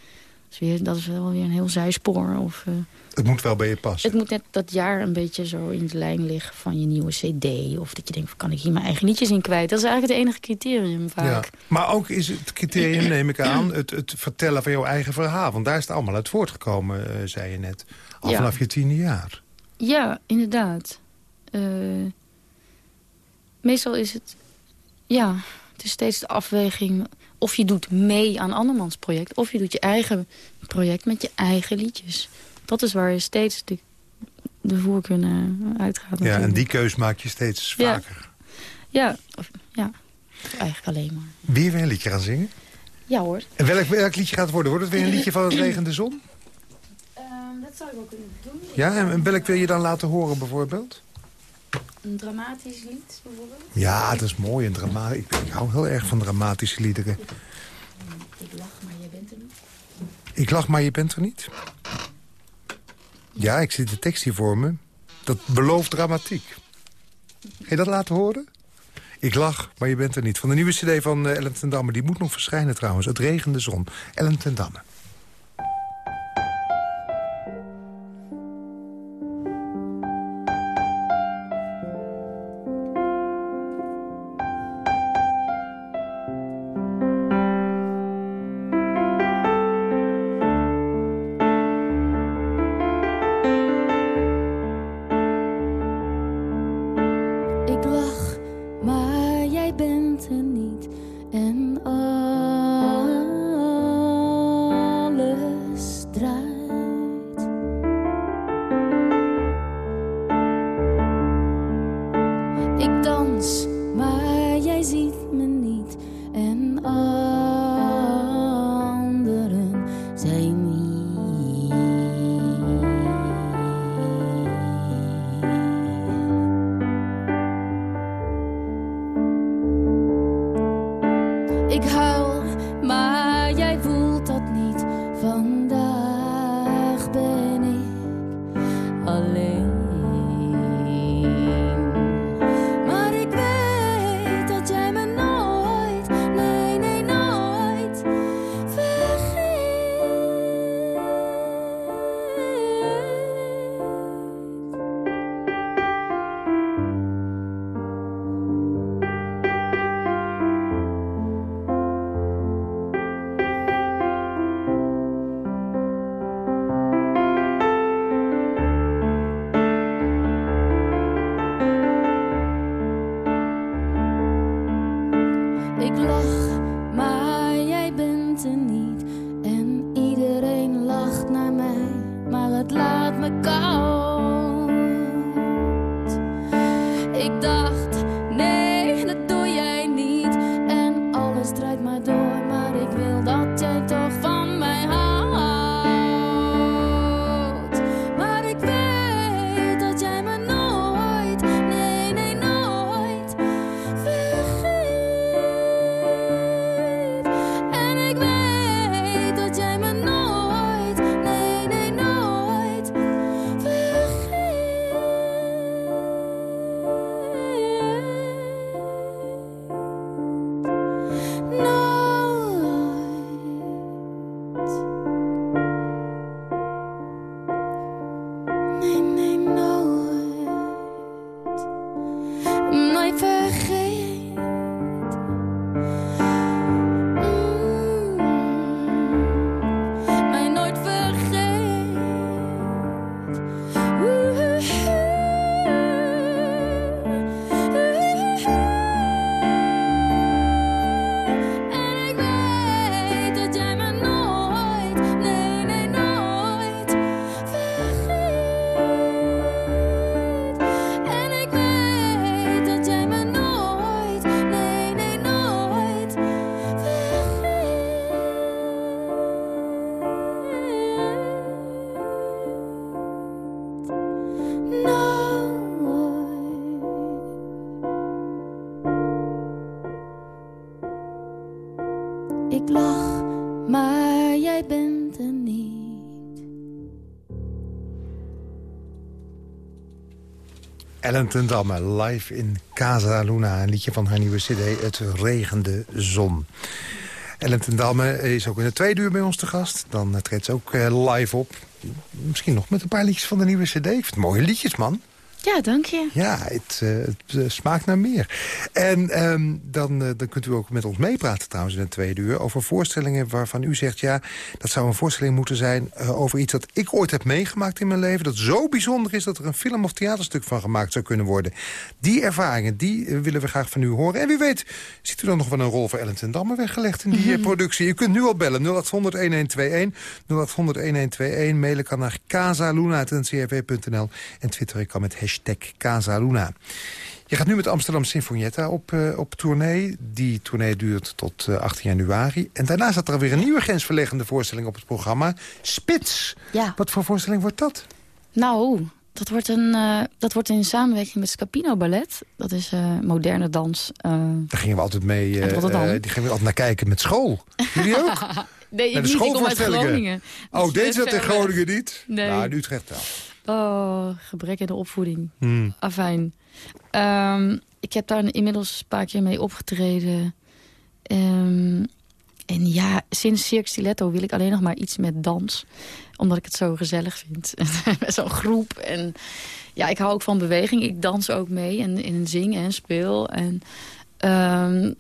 Dat is, weer, dat is wel weer een heel zijspoor. Of, eh, Het moet wel bij je passen. het moet net dat jaar een beetje zo in de lijn liggen van je nieuwe cd. Of dat je denkt, kan ik hier mijn eigen liedjes in kwijt? Dat is eigenlijk het enige criterium vaak. Ja. Maar ook is het criterium, neem ik aan, het, het vertellen van jouw eigen verhaal. Want daar is het allemaal uit voortgekomen, eh, zei je net. Al Ja. vanaf je tiende jaar. Ja, inderdaad. Eh, meestal is het... Ja, het is steeds de afweging... of je doet mee aan andermans project... of je doet je eigen project met je eigen liedjes. Dat is waar je steeds de, de voorkeur naar uitgaat. Ja, en die keus maak je steeds vaker. Ja, of, ja, of eigenlijk alleen maar. Wie weer een liedje gaan zingen? Ja hoor. En welk, welk liedje gaat het worden? Wordt het weer een liedje van het regende zon? Ehm, dat zou ik wel kunnen doen. Ja, en, en welk wil je dan laten horen bijvoorbeeld? Een dramatisch lied bijvoorbeeld. Ja, dat is mooi. Een drama ik, ik hou heel erg van dramatische liederen. Ik lach, maar jij bent er niet. Ik lach, maar je bent er niet. Ja, ik zit de tekst hier voor me. Dat belooft dramatiek. Ga je dat laten horen? Ik lach, maar je bent er niet. Van de nieuwe cd van eh, Ellen ten Damme. Die moet nog verschijnen trouwens. Het regende zon. Ellen ten Damme. Ellen live in Casa Luna. Een liedje van haar nieuwe cd, Het regende zon. Ellen Damme is ook in de tweede uur bij ons te gast. Dan treedt ze ook eh, live op. Misschien nog met een paar liedjes van de nieuwe cd. Ik vind het mooie liedjes, man. Ja, dank je. Ja, het, uh, het uh, smaakt naar meer. En um, dan, uh, dan kunt u ook met ons meepraten trouwens in het tweede uur... over voorstellingen waarvan u zegt... ja, dat zou een voorstelling moeten zijn over iets dat ik ooit heb meegemaakt in mijn leven... dat zo bijzonder is dat er een film of theaterstuk van gemaakt zou kunnen worden. Die ervaringen, die willen we graag van u horen. En wie weet, ziet u dan nog wel een rol voor Ellen ten Damme weggelegd in die mm -hmm. productie. U kunt nu al bellen, 0800-1121, 0800-1121. Mailen kan naar casaluna.ncrv.nl en twitteren kan met hashtag Casa Luna. Je gaat nu met Amsterdam Sinfonietta op, uh, op tournee. Die tournee duurt tot uh, 18 januari. En daarna staat er weer een nieuwe grensverleggende voorstelling op het programma. Spits. Ja. Wat voor voorstelling wordt dat? Nou, dat wordt, een, uh, dat wordt in samenwerking met Scapino Ballet. Dat is moderne dans. Daar gingen we altijd mee. die gingen we altijd naar kijken met school. Jullie ook? nee, ik, niet, ik kom uit Groningen. Oh, deze zat in Groningen niet? Nee. Nou, in Utrecht wel. Oh, gebrek in de opvoeding. Hmm. Afijn. Um, ik heb daar inmiddels een paar keer mee opgetreden. Um, en ja, sinds Cirque Stiletto wil ik alleen nog maar iets met dans. Omdat ik het zo gezellig vind. met zo'n groep. En ja, ik hou ook van beweging. Ik dans ook mee en, en zing en speel. En um,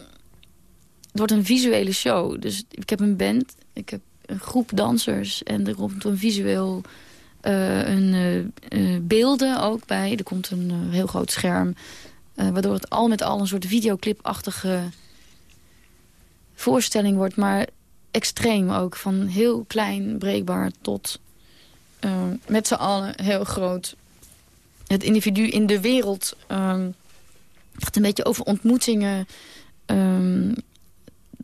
het wordt een visuele show. Dus ik heb een band, ik heb een groep dansers. En er komt een visueel een, uh, beelden ook bij. Er komt een heel groot scherm. waardoor het al met al een soort videoclipachtige voorstelling wordt. Maar extreem ook. Van heel klein, breekbaar tot met z'n allen heel groot. Het individu in de wereld. Het gaat een beetje over ontmoetingen. Um,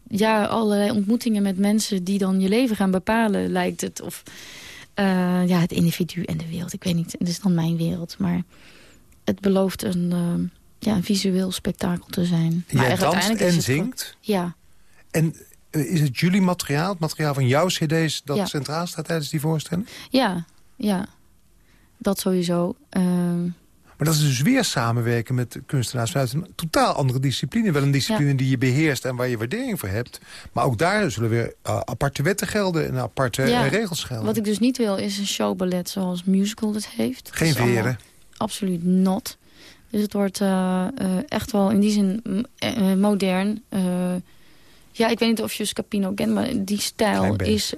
ja, allerlei ontmoetingen met mensen die dan je leven gaan bepalen, lijkt het. Of uh, ja, het individu en de wereld. Ik weet niet, het is dan mijn wereld. Maar het belooft een, uh, ja, een visueel spektakel te zijn. Jij maar danst en zingt? Ja. En uh, is het jullie materiaal, het materiaal van jouw cd's... dat ja. centraal staat tijdens die voorstelling? Ja, ja. Dat sowieso. Ehm, maar dat is dus weer samenwerken met kunstenaars vanuit een totaal andere discipline. Wel een discipline ja. die je beheerst en waar je waardering voor hebt. Maar ook daar zullen weer uh, aparte wetten gelden en aparte ja. regels gelden. Wat ik dus niet wil is een showballet zoals musical het heeft. Geen veren? Absoluut not. Dus het wordt uh, uh, echt wel in die zin modern. ja, ik weet niet of je Scapino kent, maar die stijl is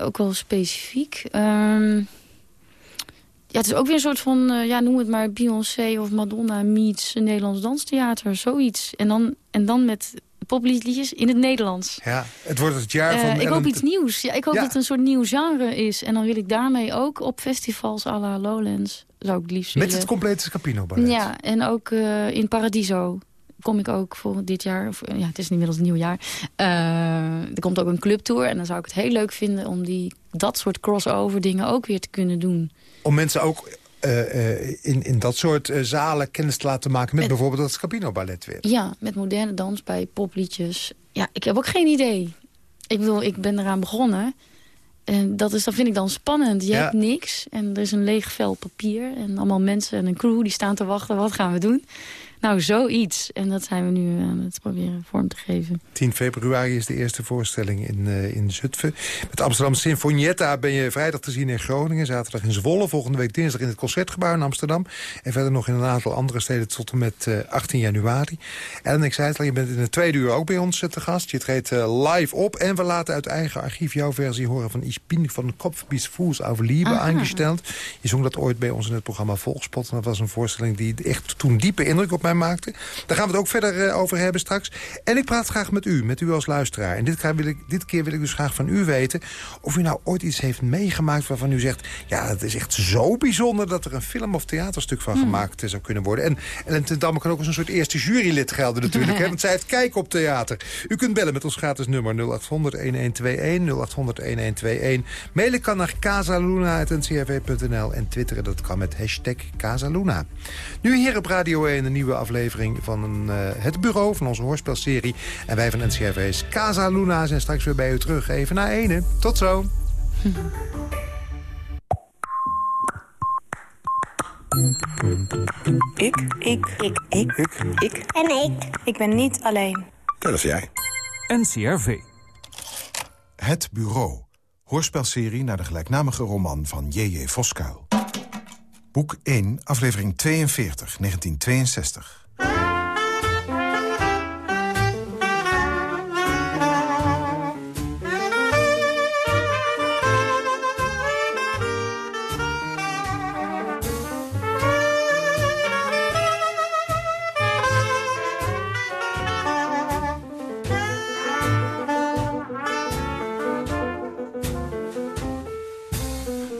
ook wel specifiek. Um, ja, het is ook weer een soort van, uh, ja, noem het maar Beyoncé of Madonna meets een Nederlands danstheater, zoiets. En dan, en dan met popliedjes in het Nederlands. Ja, het wordt het jaar van... Uh, ik hoop iets nieuws. Ja, ik hoop ja. dat het een soort nieuw genre is. En dan wil ik daarmee ook op festivals à la Lowlands, zou ik het liefst Met willen. het complete Scapino ballet. Ja, en ook uh, in Paradiso kom ik ook voor dit jaar. Of, ja, het is inmiddels een nieuw jaar. Uh, er komt ook een clubtour. En dan zou ik het heel leuk vinden om die, dat soort crossover dingen ook weer te kunnen doen. Om mensen ook uh, uh, in, in dat soort uh, zalen kennis te laten maken... met, met bijvoorbeeld dat Scapino ballet weer. Ja, met moderne dans bij popliedjes. Ja, ik heb ook geen idee. Ik bedoel, ik ben eraan begonnen. En dat, is, dat vind ik dan spannend. Je ja. hebt niks en er is een leeg vel papier... en allemaal mensen en een crew die staan te wachten. Wat gaan we doen? Nou, zoiets. En dat zijn we nu aan het proberen vorm te geven. 10 februari is de eerste voorstelling in, uh, in Zutphen. Met Amsterdam Sinfonietta ben je vrijdag te zien in Groningen. Zaterdag in Zwolle. Volgende week dinsdag in het Concertgebouw in Amsterdam. En verder nog in een aantal andere steden tot en met uh, 18 januari. En ik zei het al, je bent in de tweede uur ook bij ons te gast. Je treedt uh, live op. En we laten uit eigen archief jouw versie horen van Ich bin van Kopf bis Fuß over Liebe Aha. aangesteld. Je zong dat ooit bij ons in het programma Volkspot. En dat was een voorstelling die echt toen diepe indruk op mij maakte. Daar gaan we het ook verder uh, over hebben straks. En ik praat graag met u, met u als luisteraar. En dit keer, wil ik, dit keer wil ik dus graag van u weten... of u nou ooit iets heeft meegemaakt waarvan u zegt... ja, het is echt zo bijzonder dat er een film of theaterstuk van hmm. gemaakt zou kunnen worden. En Ellen ten Damme kan ook als een soort eerste jurylid gelden natuurlijk. hè, want zij heeft kijk op theater. U kunt bellen met ons gratis nummer 0800-1121, 0800-1121. Mailen kan naar casaluna.ncrv.nl en twitteren dat kan met hashtag Casaluna. Nu hier op Radio 1 een nieuwe aflevering van het bureau van onze hoorspelserie. En wij van NCRV's Casa Luna zijn straks weer bij u terug. Even naar ene. Tot zo. Ik. Ik. Ik. Ik. Ik. Ik. En ik. Ik ben niet alleen. Dat is jij. NCRV. Het Bureau. Hoorspelserie naar de gelijknamige roman van J.J. Voskuil. Boek 1, aflevering 42, 1962.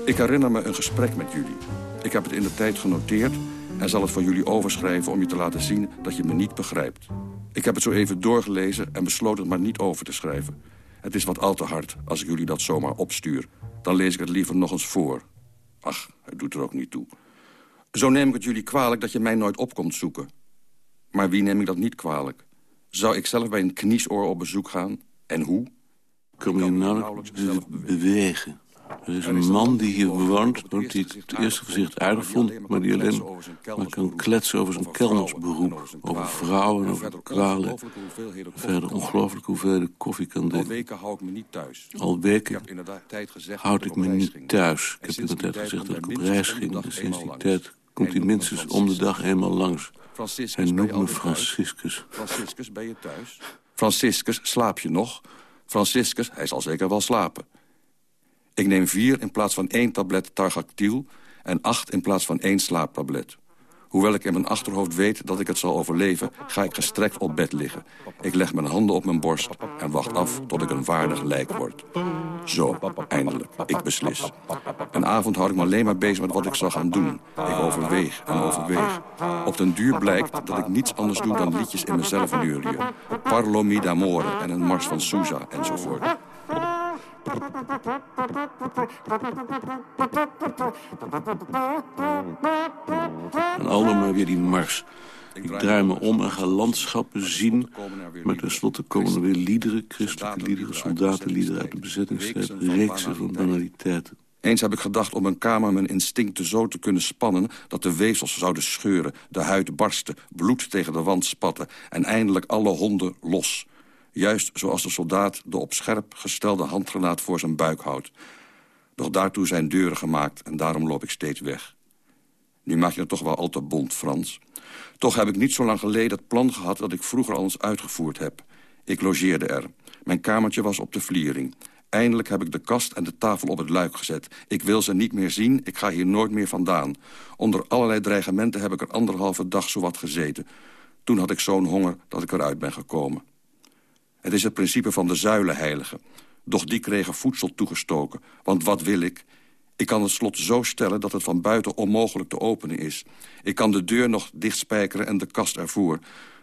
Ik herinner me een gesprek met jullie. Ik heb het in de tijd genoteerd en zal het voor jullie overschrijven... om je te laten zien dat je me niet begrijpt. Ik heb het zo even doorgelezen en besloot het maar niet over te schrijven. Het is wat al te hard als ik jullie dat zomaar opstuur. Dan lees ik het liever nog eens voor. Ach, het doet er ook niet toe. Zo neem ik het jullie kwalijk dat je mij nooit op komt zoeken. Maar wie neem ik dat niet kwalijk? Zou ik zelf bij een kniesoor op bezoek gaan? En hoe? Kan me nauwelijks bewegen. Er is een man die hier woont, die het het eerste gezicht aardig vond... maar die alleen maar kan kletsen over zijn kelnersberoep. Over vrouwen, over kwalen. Verder ongelooflijke hoeveelheden koffie kan drinken. Al weken hou ik me niet thuis. Al weken houd ik me niet thuis. Ik heb inderdaad gezegd dat ik op reis ging. de En sinds die tijd komt hij minstens om de dag eenmaal langs. Hij noemt me? Franciscus. Franciscus, ben je thuis? Franciscus, slaap je nog? Franciscus, hij zal zeker wel slapen. Ik neem vier in plaats van één tablet targactyl... en acht in plaats van één slaaptablet. Hoewel ik in mijn achterhoofd weet dat ik het zal overleven... ga ik gestrekt op bed liggen. Ik leg mijn handen op mijn borst en wacht af tot ik een waardig lijk word. Zo, eindelijk. Ik beslis. Een avond houd ik me alleen maar bezig met wat ik zal gaan doen. Ik overweeg en overweeg. Op den duur blijkt dat ik niets anders doe dan liedjes in mezelf neurien. Parlo mi d'amore en een mars van Sousa enzovoort. En aldoor maar weer die mars. Ik draai me om en ga landschappen zien. Maar tenslotte komen er weer liederen, christelijke liederen, soldatenliederen uit de bezettingstijd. Reeksen van banaliteiten. Eens heb ik gedacht om mijn kamer mijn instincten zo te kunnen spannen... dat de weefsels zouden scheuren, de huid barsten, bloed tegen de wand spatten... en eindelijk alle honden los. Juist zoals de soldaat de op scherp gestelde handgranaat voor zijn buik houdt. Doch daartoe zijn deuren gemaakt en daarom loop ik steeds weg. Nu maak je het toch wel al te bond, Frans. Toch heb ik niet zo lang geleden het plan gehad dat ik vroeger al eens uitgevoerd heb. Ik logeerde er. Mijn kamertje was op de vliering. Eindelijk heb ik de kast en de tafel op het luik gezet. Ik wil ze niet meer zien, ik ga hier nooit meer vandaan. Onder allerlei dreigementen heb ik er anderhalve dag zowat gezeten. Toen had ik zo'n honger dat ik eruit ben gekomen. Het is het principe van de zuilenheilige. Doch die kregen voedsel toegestoken. Want wat wil ik? Ik kan het slot zo stellen dat het van buiten onmogelijk te openen is. Ik kan de deur nog dichtspijkeren en de kast ervoor.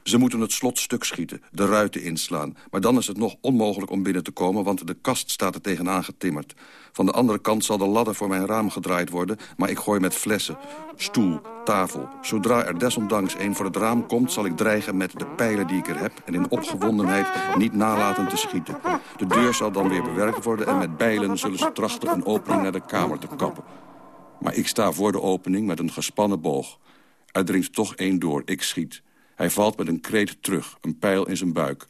Ze moeten het slot stuk schieten, de ruiten inslaan. Maar dan is het nog onmogelijk om binnen te komen... want de kast staat er tegenaan getimmerd. Van de andere kant zal de ladder voor mijn raam gedraaid worden... maar ik gooi met flessen, stoel, tafel. Zodra er desondanks een voor het raam komt... zal ik dreigen met de pijlen die ik er heb... en in opgewondenheid niet nalaten te schieten. De deur zal dan weer bewerkt worden... en met bijlen zullen ze trachten een opening naar de kamer te kappen. Maar ik sta voor de opening met een gespannen boog. Er dringt toch één door, ik schiet. Hij valt met een kreet terug, een pijl in zijn buik.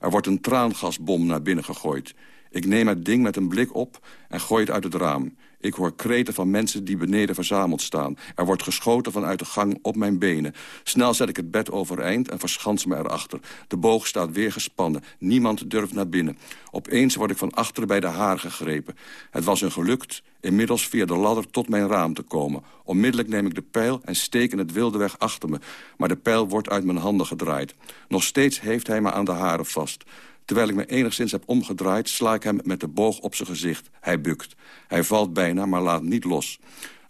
Er wordt een traangasbom naar binnen gegooid. Ik neem het ding met een blik op en gooi het uit het raam. Ik hoor kreten van mensen die beneden verzameld staan. Er wordt geschoten vanuit de gang op mijn benen. Snel zet ik het bed overeind en verschans me erachter. De boog staat weer gespannen. Niemand durft naar binnen. Opeens word ik van achteren bij de haar gegrepen. Het was een gelukt inmiddels via de ladder tot mijn raam te komen. Onmiddellijk neem ik de pijl en steek in het wilde weg achter me. Maar de pijl wordt uit mijn handen gedraaid. Nog steeds heeft hij me aan de haren vast. Terwijl ik me enigszins heb omgedraaid, sla ik hem met de boog op zijn gezicht. Hij bukt. Hij valt bijna, maar laat niet los.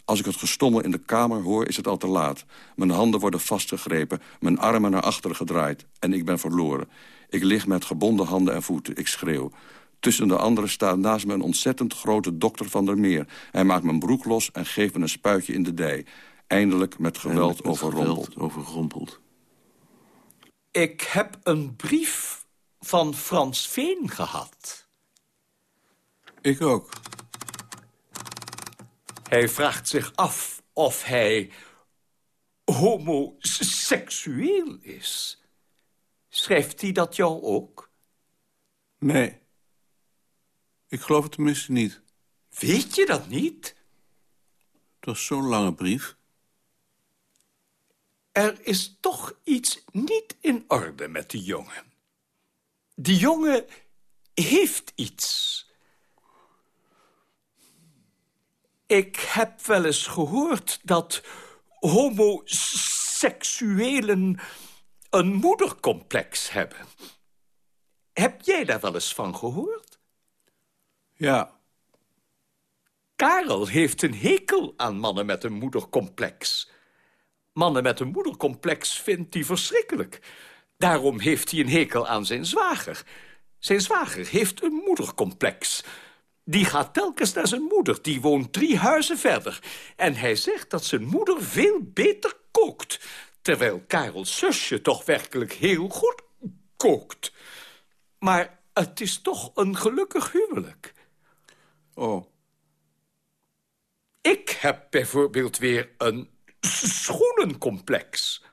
Als ik het gestommel in de kamer hoor, is het al te laat. Mijn handen worden vastgegrepen, mijn armen naar achteren gedraaid. En ik ben verloren. Ik lig met gebonden handen en voeten. Ik schreeuw. Tussen de anderen staat naast me een ontzettend grote dokter van der Meer. Hij maakt mijn broek los en geeft me een spuitje in de dij. Eindelijk met geweld Eindelijk met overrompeld. geweld overrompeld. Ik heb een brief van Frans Veen gehad. Ik ook. Hij vraagt zich af of hij homoseksueel is. Schrijft hij dat jou ook? Nee. Ik geloof het tenminste niet. Weet je dat niet? Het was zo'n lange brief. Er is toch iets niet in orde met die jongen. Die jongen heeft iets. Ik heb wel eens gehoord dat homoseksuelen een moedercomplex hebben. Heb jij daar wel eens van gehoord? Ja. Karel heeft een hekel aan mannen met een moedercomplex. Mannen met een moedercomplex vindt hij verschrikkelijk. Daarom heeft hij een hekel aan zijn zwager. Zijn zwager heeft een moedercomplex. Die gaat telkens naar zijn moeder, die woont drie huizen verder. En hij zegt dat zijn moeder veel beter kookt. Terwijl Karels zusje toch werkelijk heel goed kookt. Maar het is toch een gelukkig huwelijk. Oh. Ik heb bijvoorbeeld weer een schoenencomplex.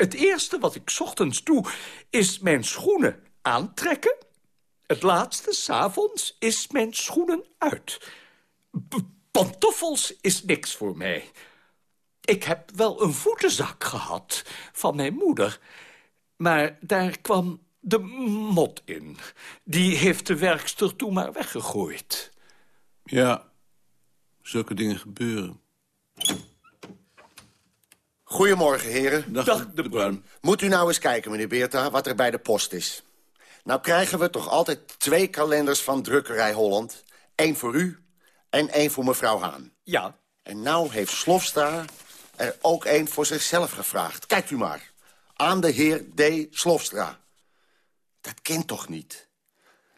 Het eerste wat ik ochtends doe, is mijn schoenen aantrekken... Het laatste, s'avonds, is mijn schoenen uit. Pantoffels is niks voor mij. Ik heb wel een voetenzak gehad van mijn moeder. Maar daar kwam de mot in. Die heeft de werkster toen maar weggegooid. Ja, zulke dingen gebeuren. Goedemorgen, heren. Dag, de Bruin. Moet u nou eens kijken, meneer Beerta, wat er bij de post is. Nou krijgen we toch altijd twee kalenders van Drukkerij Holland. Eén voor u en één voor mevrouw Haan. Ja. En nou heeft Slofstra er ook één voor zichzelf gevraagd. Kijkt u maar. Aan de heer D. Slofstra. Dat kent toch niet?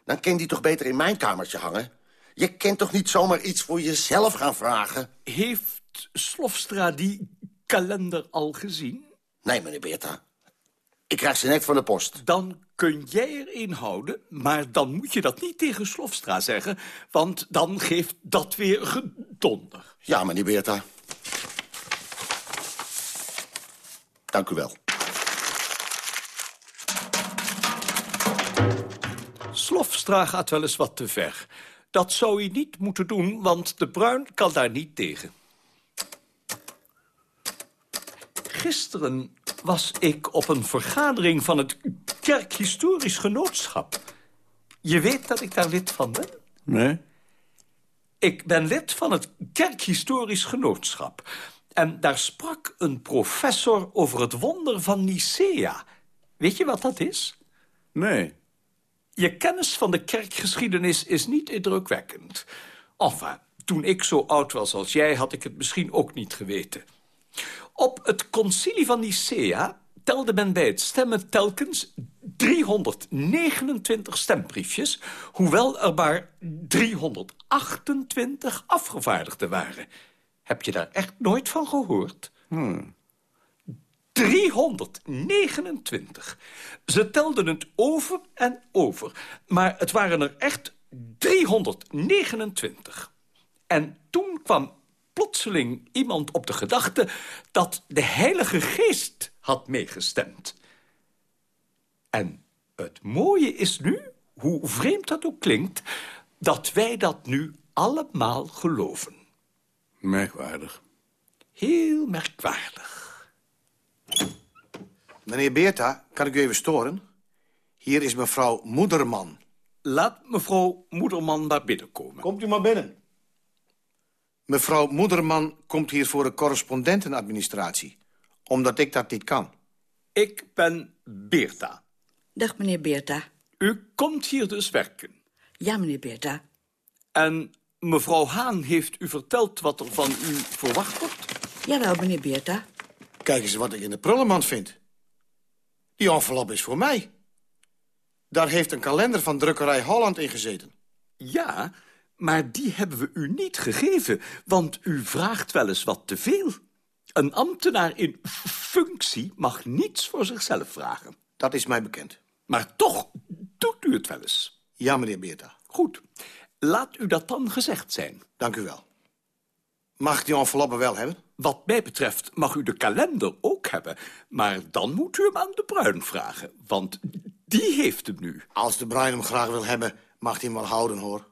Dan kan die toch beter in mijn kamertje hangen? Je kent toch niet zomaar iets voor jezelf gaan vragen? Heeft Slofstra die kalender al gezien? Nee, meneer Beerta. Ik krijg ze net van de post. Dan kun jij er een houden, maar dan moet je dat niet tegen Slofstra zeggen... want dan geeft dat weer gedonder. Ja, meneer Beerta. Dank u wel. Slofstra gaat wel eens wat te ver. Dat zou hij niet moeten doen, want de Bruin kan daar niet tegen. Gisteren was ik op een vergadering van het Kerkhistorisch Genootschap. Je weet dat ik daar lid van ben? Nee. Ik ben lid van het Kerkhistorisch Genootschap. En daar sprak een professor over het wonder van Nicea. Weet je wat dat is? Nee. Je kennis van de kerkgeschiedenis is niet indrukwekkend. Enfin, toen ik zo oud was als jij, had ik het misschien ook niet geweten. Op het concilie van Nicea telde men bij het stemmen telkens 329 stembriefjes... hoewel er maar 328 afgevaardigden waren. Heb je daar echt nooit van gehoord? Hmm. 329. Ze telden het over en over. Maar het waren er echt 329. En toen kwam plotseling iemand op de gedachte... dat de Heilige Geest had meegestemd. En het mooie is nu, hoe vreemd dat ook klinkt... dat wij dat nu allemaal geloven. Merkwaardig. Heel merkwaardig. Meneer Beerta, kan ik u even storen? Hier is mevrouw Moederman. Laat mevrouw Moederman naar binnen komen. Komt u maar binnen. Mevrouw Moederman komt hier voor de correspondentenadministratie. Omdat ik dat niet kan. Ik ben Beerta. Dag, meneer Beerta. U komt hier dus werken? Ja, meneer Beerta. En mevrouw Haan heeft u verteld wat er van u verwacht wordt? Jawel, meneer Beerta. Kijk eens wat ik in de prullenmand vind. Die envelop is voor mij. Daar heeft een kalender van drukkerij Holland in gezeten. Ja, maar die hebben we u niet gegeven, want u vraagt wel eens wat te veel. Een ambtenaar in functie mag niets voor zichzelf vragen. Dat is mij bekend. Maar toch doet u het wel eens. Ja, meneer Beerta. Goed. Laat u dat dan gezegd zijn. Dank u wel. Mag ik die enveloppe wel hebben? Wat mij betreft mag u de kalender ook hebben. Maar dan moet u hem aan de Bruin vragen. Want die heeft hem nu. Als de Bruin hem graag wil hebben, mag hij hem wel houden, hoor.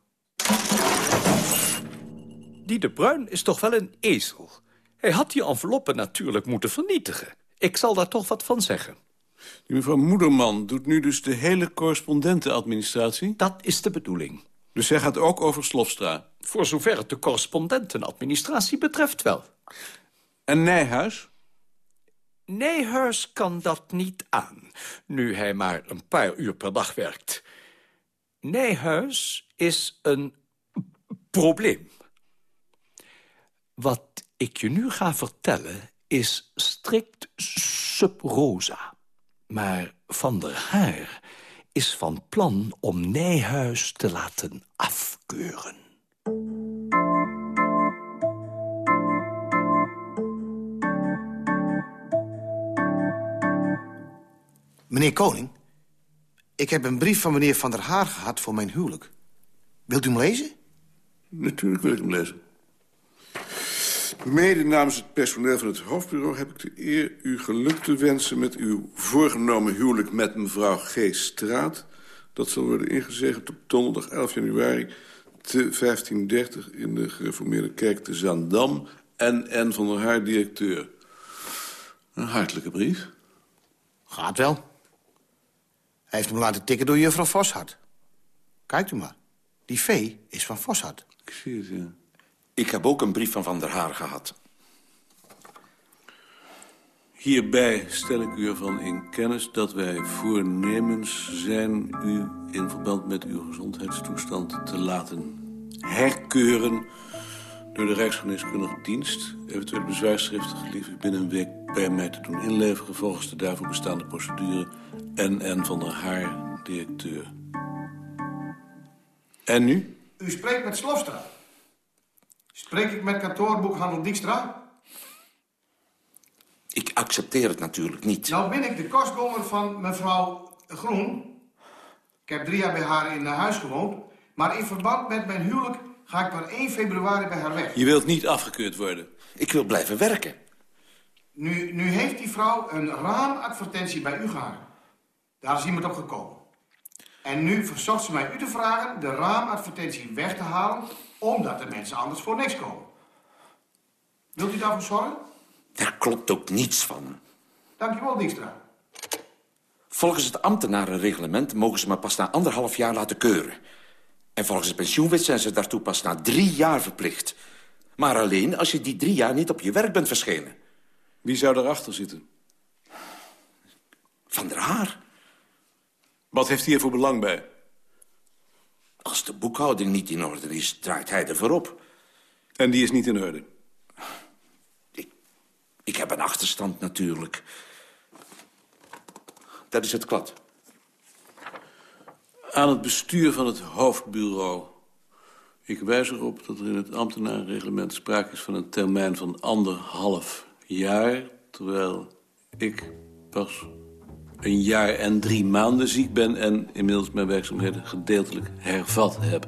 Die de Bruin is toch wel een ezel. Hij had die enveloppe natuurlijk moeten vernietigen. Ik zal daar toch wat van zeggen. Die mevrouw Moederman doet nu dus de hele correspondentenadministratie? Dat is de bedoeling. Dus zij gaat ook over Slofstra? Voor zover het de correspondentenadministratie betreft wel. En Nijhuis? Nijhuis kan dat niet aan, nu hij maar een paar uur per dag werkt. Nijhuis is een probleem. Wat ik je nu ga vertellen is strikt sub rosa. Maar Van der Haar is van plan om Nijhuis te laten afkeuren. Meneer Koning, ik heb een brief van meneer Van der Haar gehad voor mijn huwelijk. Wilt u hem lezen? Natuurlijk wil ik hem lezen. Mede namens het personeel van het hoofdbureau heb ik de eer u geluk te wensen met uw voorgenomen huwelijk met mevrouw G. Straat. Dat zal worden ingezegend op donderdag 11 januari te 1530 in de gereformeerde kerk te Zaandam en N. van der Haar, directeur. Een hartelijke brief. Gaat wel. Hij heeft hem laten tikken door juffrouw Voshart. Kijkt u maar. Die V is van Voshart. Ik zie het, ja. Ik heb ook een brief van Van der Haar gehad. Hierbij stel ik u ervan in kennis dat wij voornemens zijn... u in verband met uw gezondheidstoestand te laten herkeuren... door de Rijksgeneeskundige Dienst. Eventuele bezwaarschriften gelief u binnen een week bij mij te doen inleveren... volgens de daarvoor bestaande procedure N.N. van der Haar, directeur. En nu? U spreekt met Slofstra. Spreek ik met kantoorboekhandel Dijkstra? Ik accepteer het natuurlijk niet. Nou ben ik de kostgommer van mevrouw Groen. Ik heb drie jaar bij haar in huis gewoond. Maar in verband met mijn huwelijk ga ik per 1 februari bij haar weg. Je wilt niet afgekeurd worden. Ik wil blijven werken. Nu, nu heeft die vrouw een raamadvertentie bij u gehangen. Daar is iemand op gekomen. En nu verzocht ze mij u te vragen de raamadvertentie weg te halen... omdat de mensen anders voor niks komen. Wilt u daarvoor zorgen? Daar klopt ook niets van. Dankjewel, Dijkstra. Volgens het ambtenarenreglement mogen ze me pas na anderhalf jaar laten keuren. En volgens de pensioenwet zijn ze daartoe pas na drie jaar verplicht. Maar alleen als je die drie jaar niet op je werk bent verschenen. Wie zou erachter zitten? Van der Haar. Wat heeft hij er voor belang bij? Als de boekhouding niet in orde is, draait hij ervoor op. En die is niet in orde? Ik, ik heb een achterstand natuurlijk. Dat is het klad. Aan het bestuur van het hoofdbureau. Ik wijs erop dat er in het ambtenarenreglement sprake is van een termijn van anderhalf jaar... terwijl ik pas een jaar en drie maanden ziek ben... en inmiddels mijn werkzaamheden gedeeltelijk hervat heb.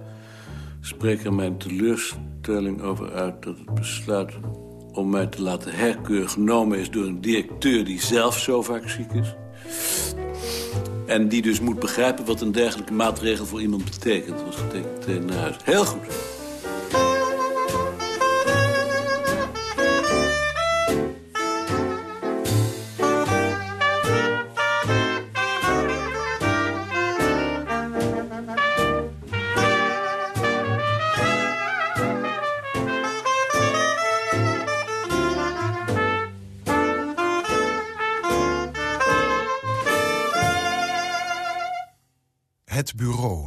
Spreek er mijn teleurstelling over uit dat het besluit om mij te laten herkeuren genomen is door een directeur die zelf zo vaak ziek is. En die dus moet begrijpen wat een dergelijke maatregel voor iemand betekent. Dat getekend meteen naar huis. Heel goed.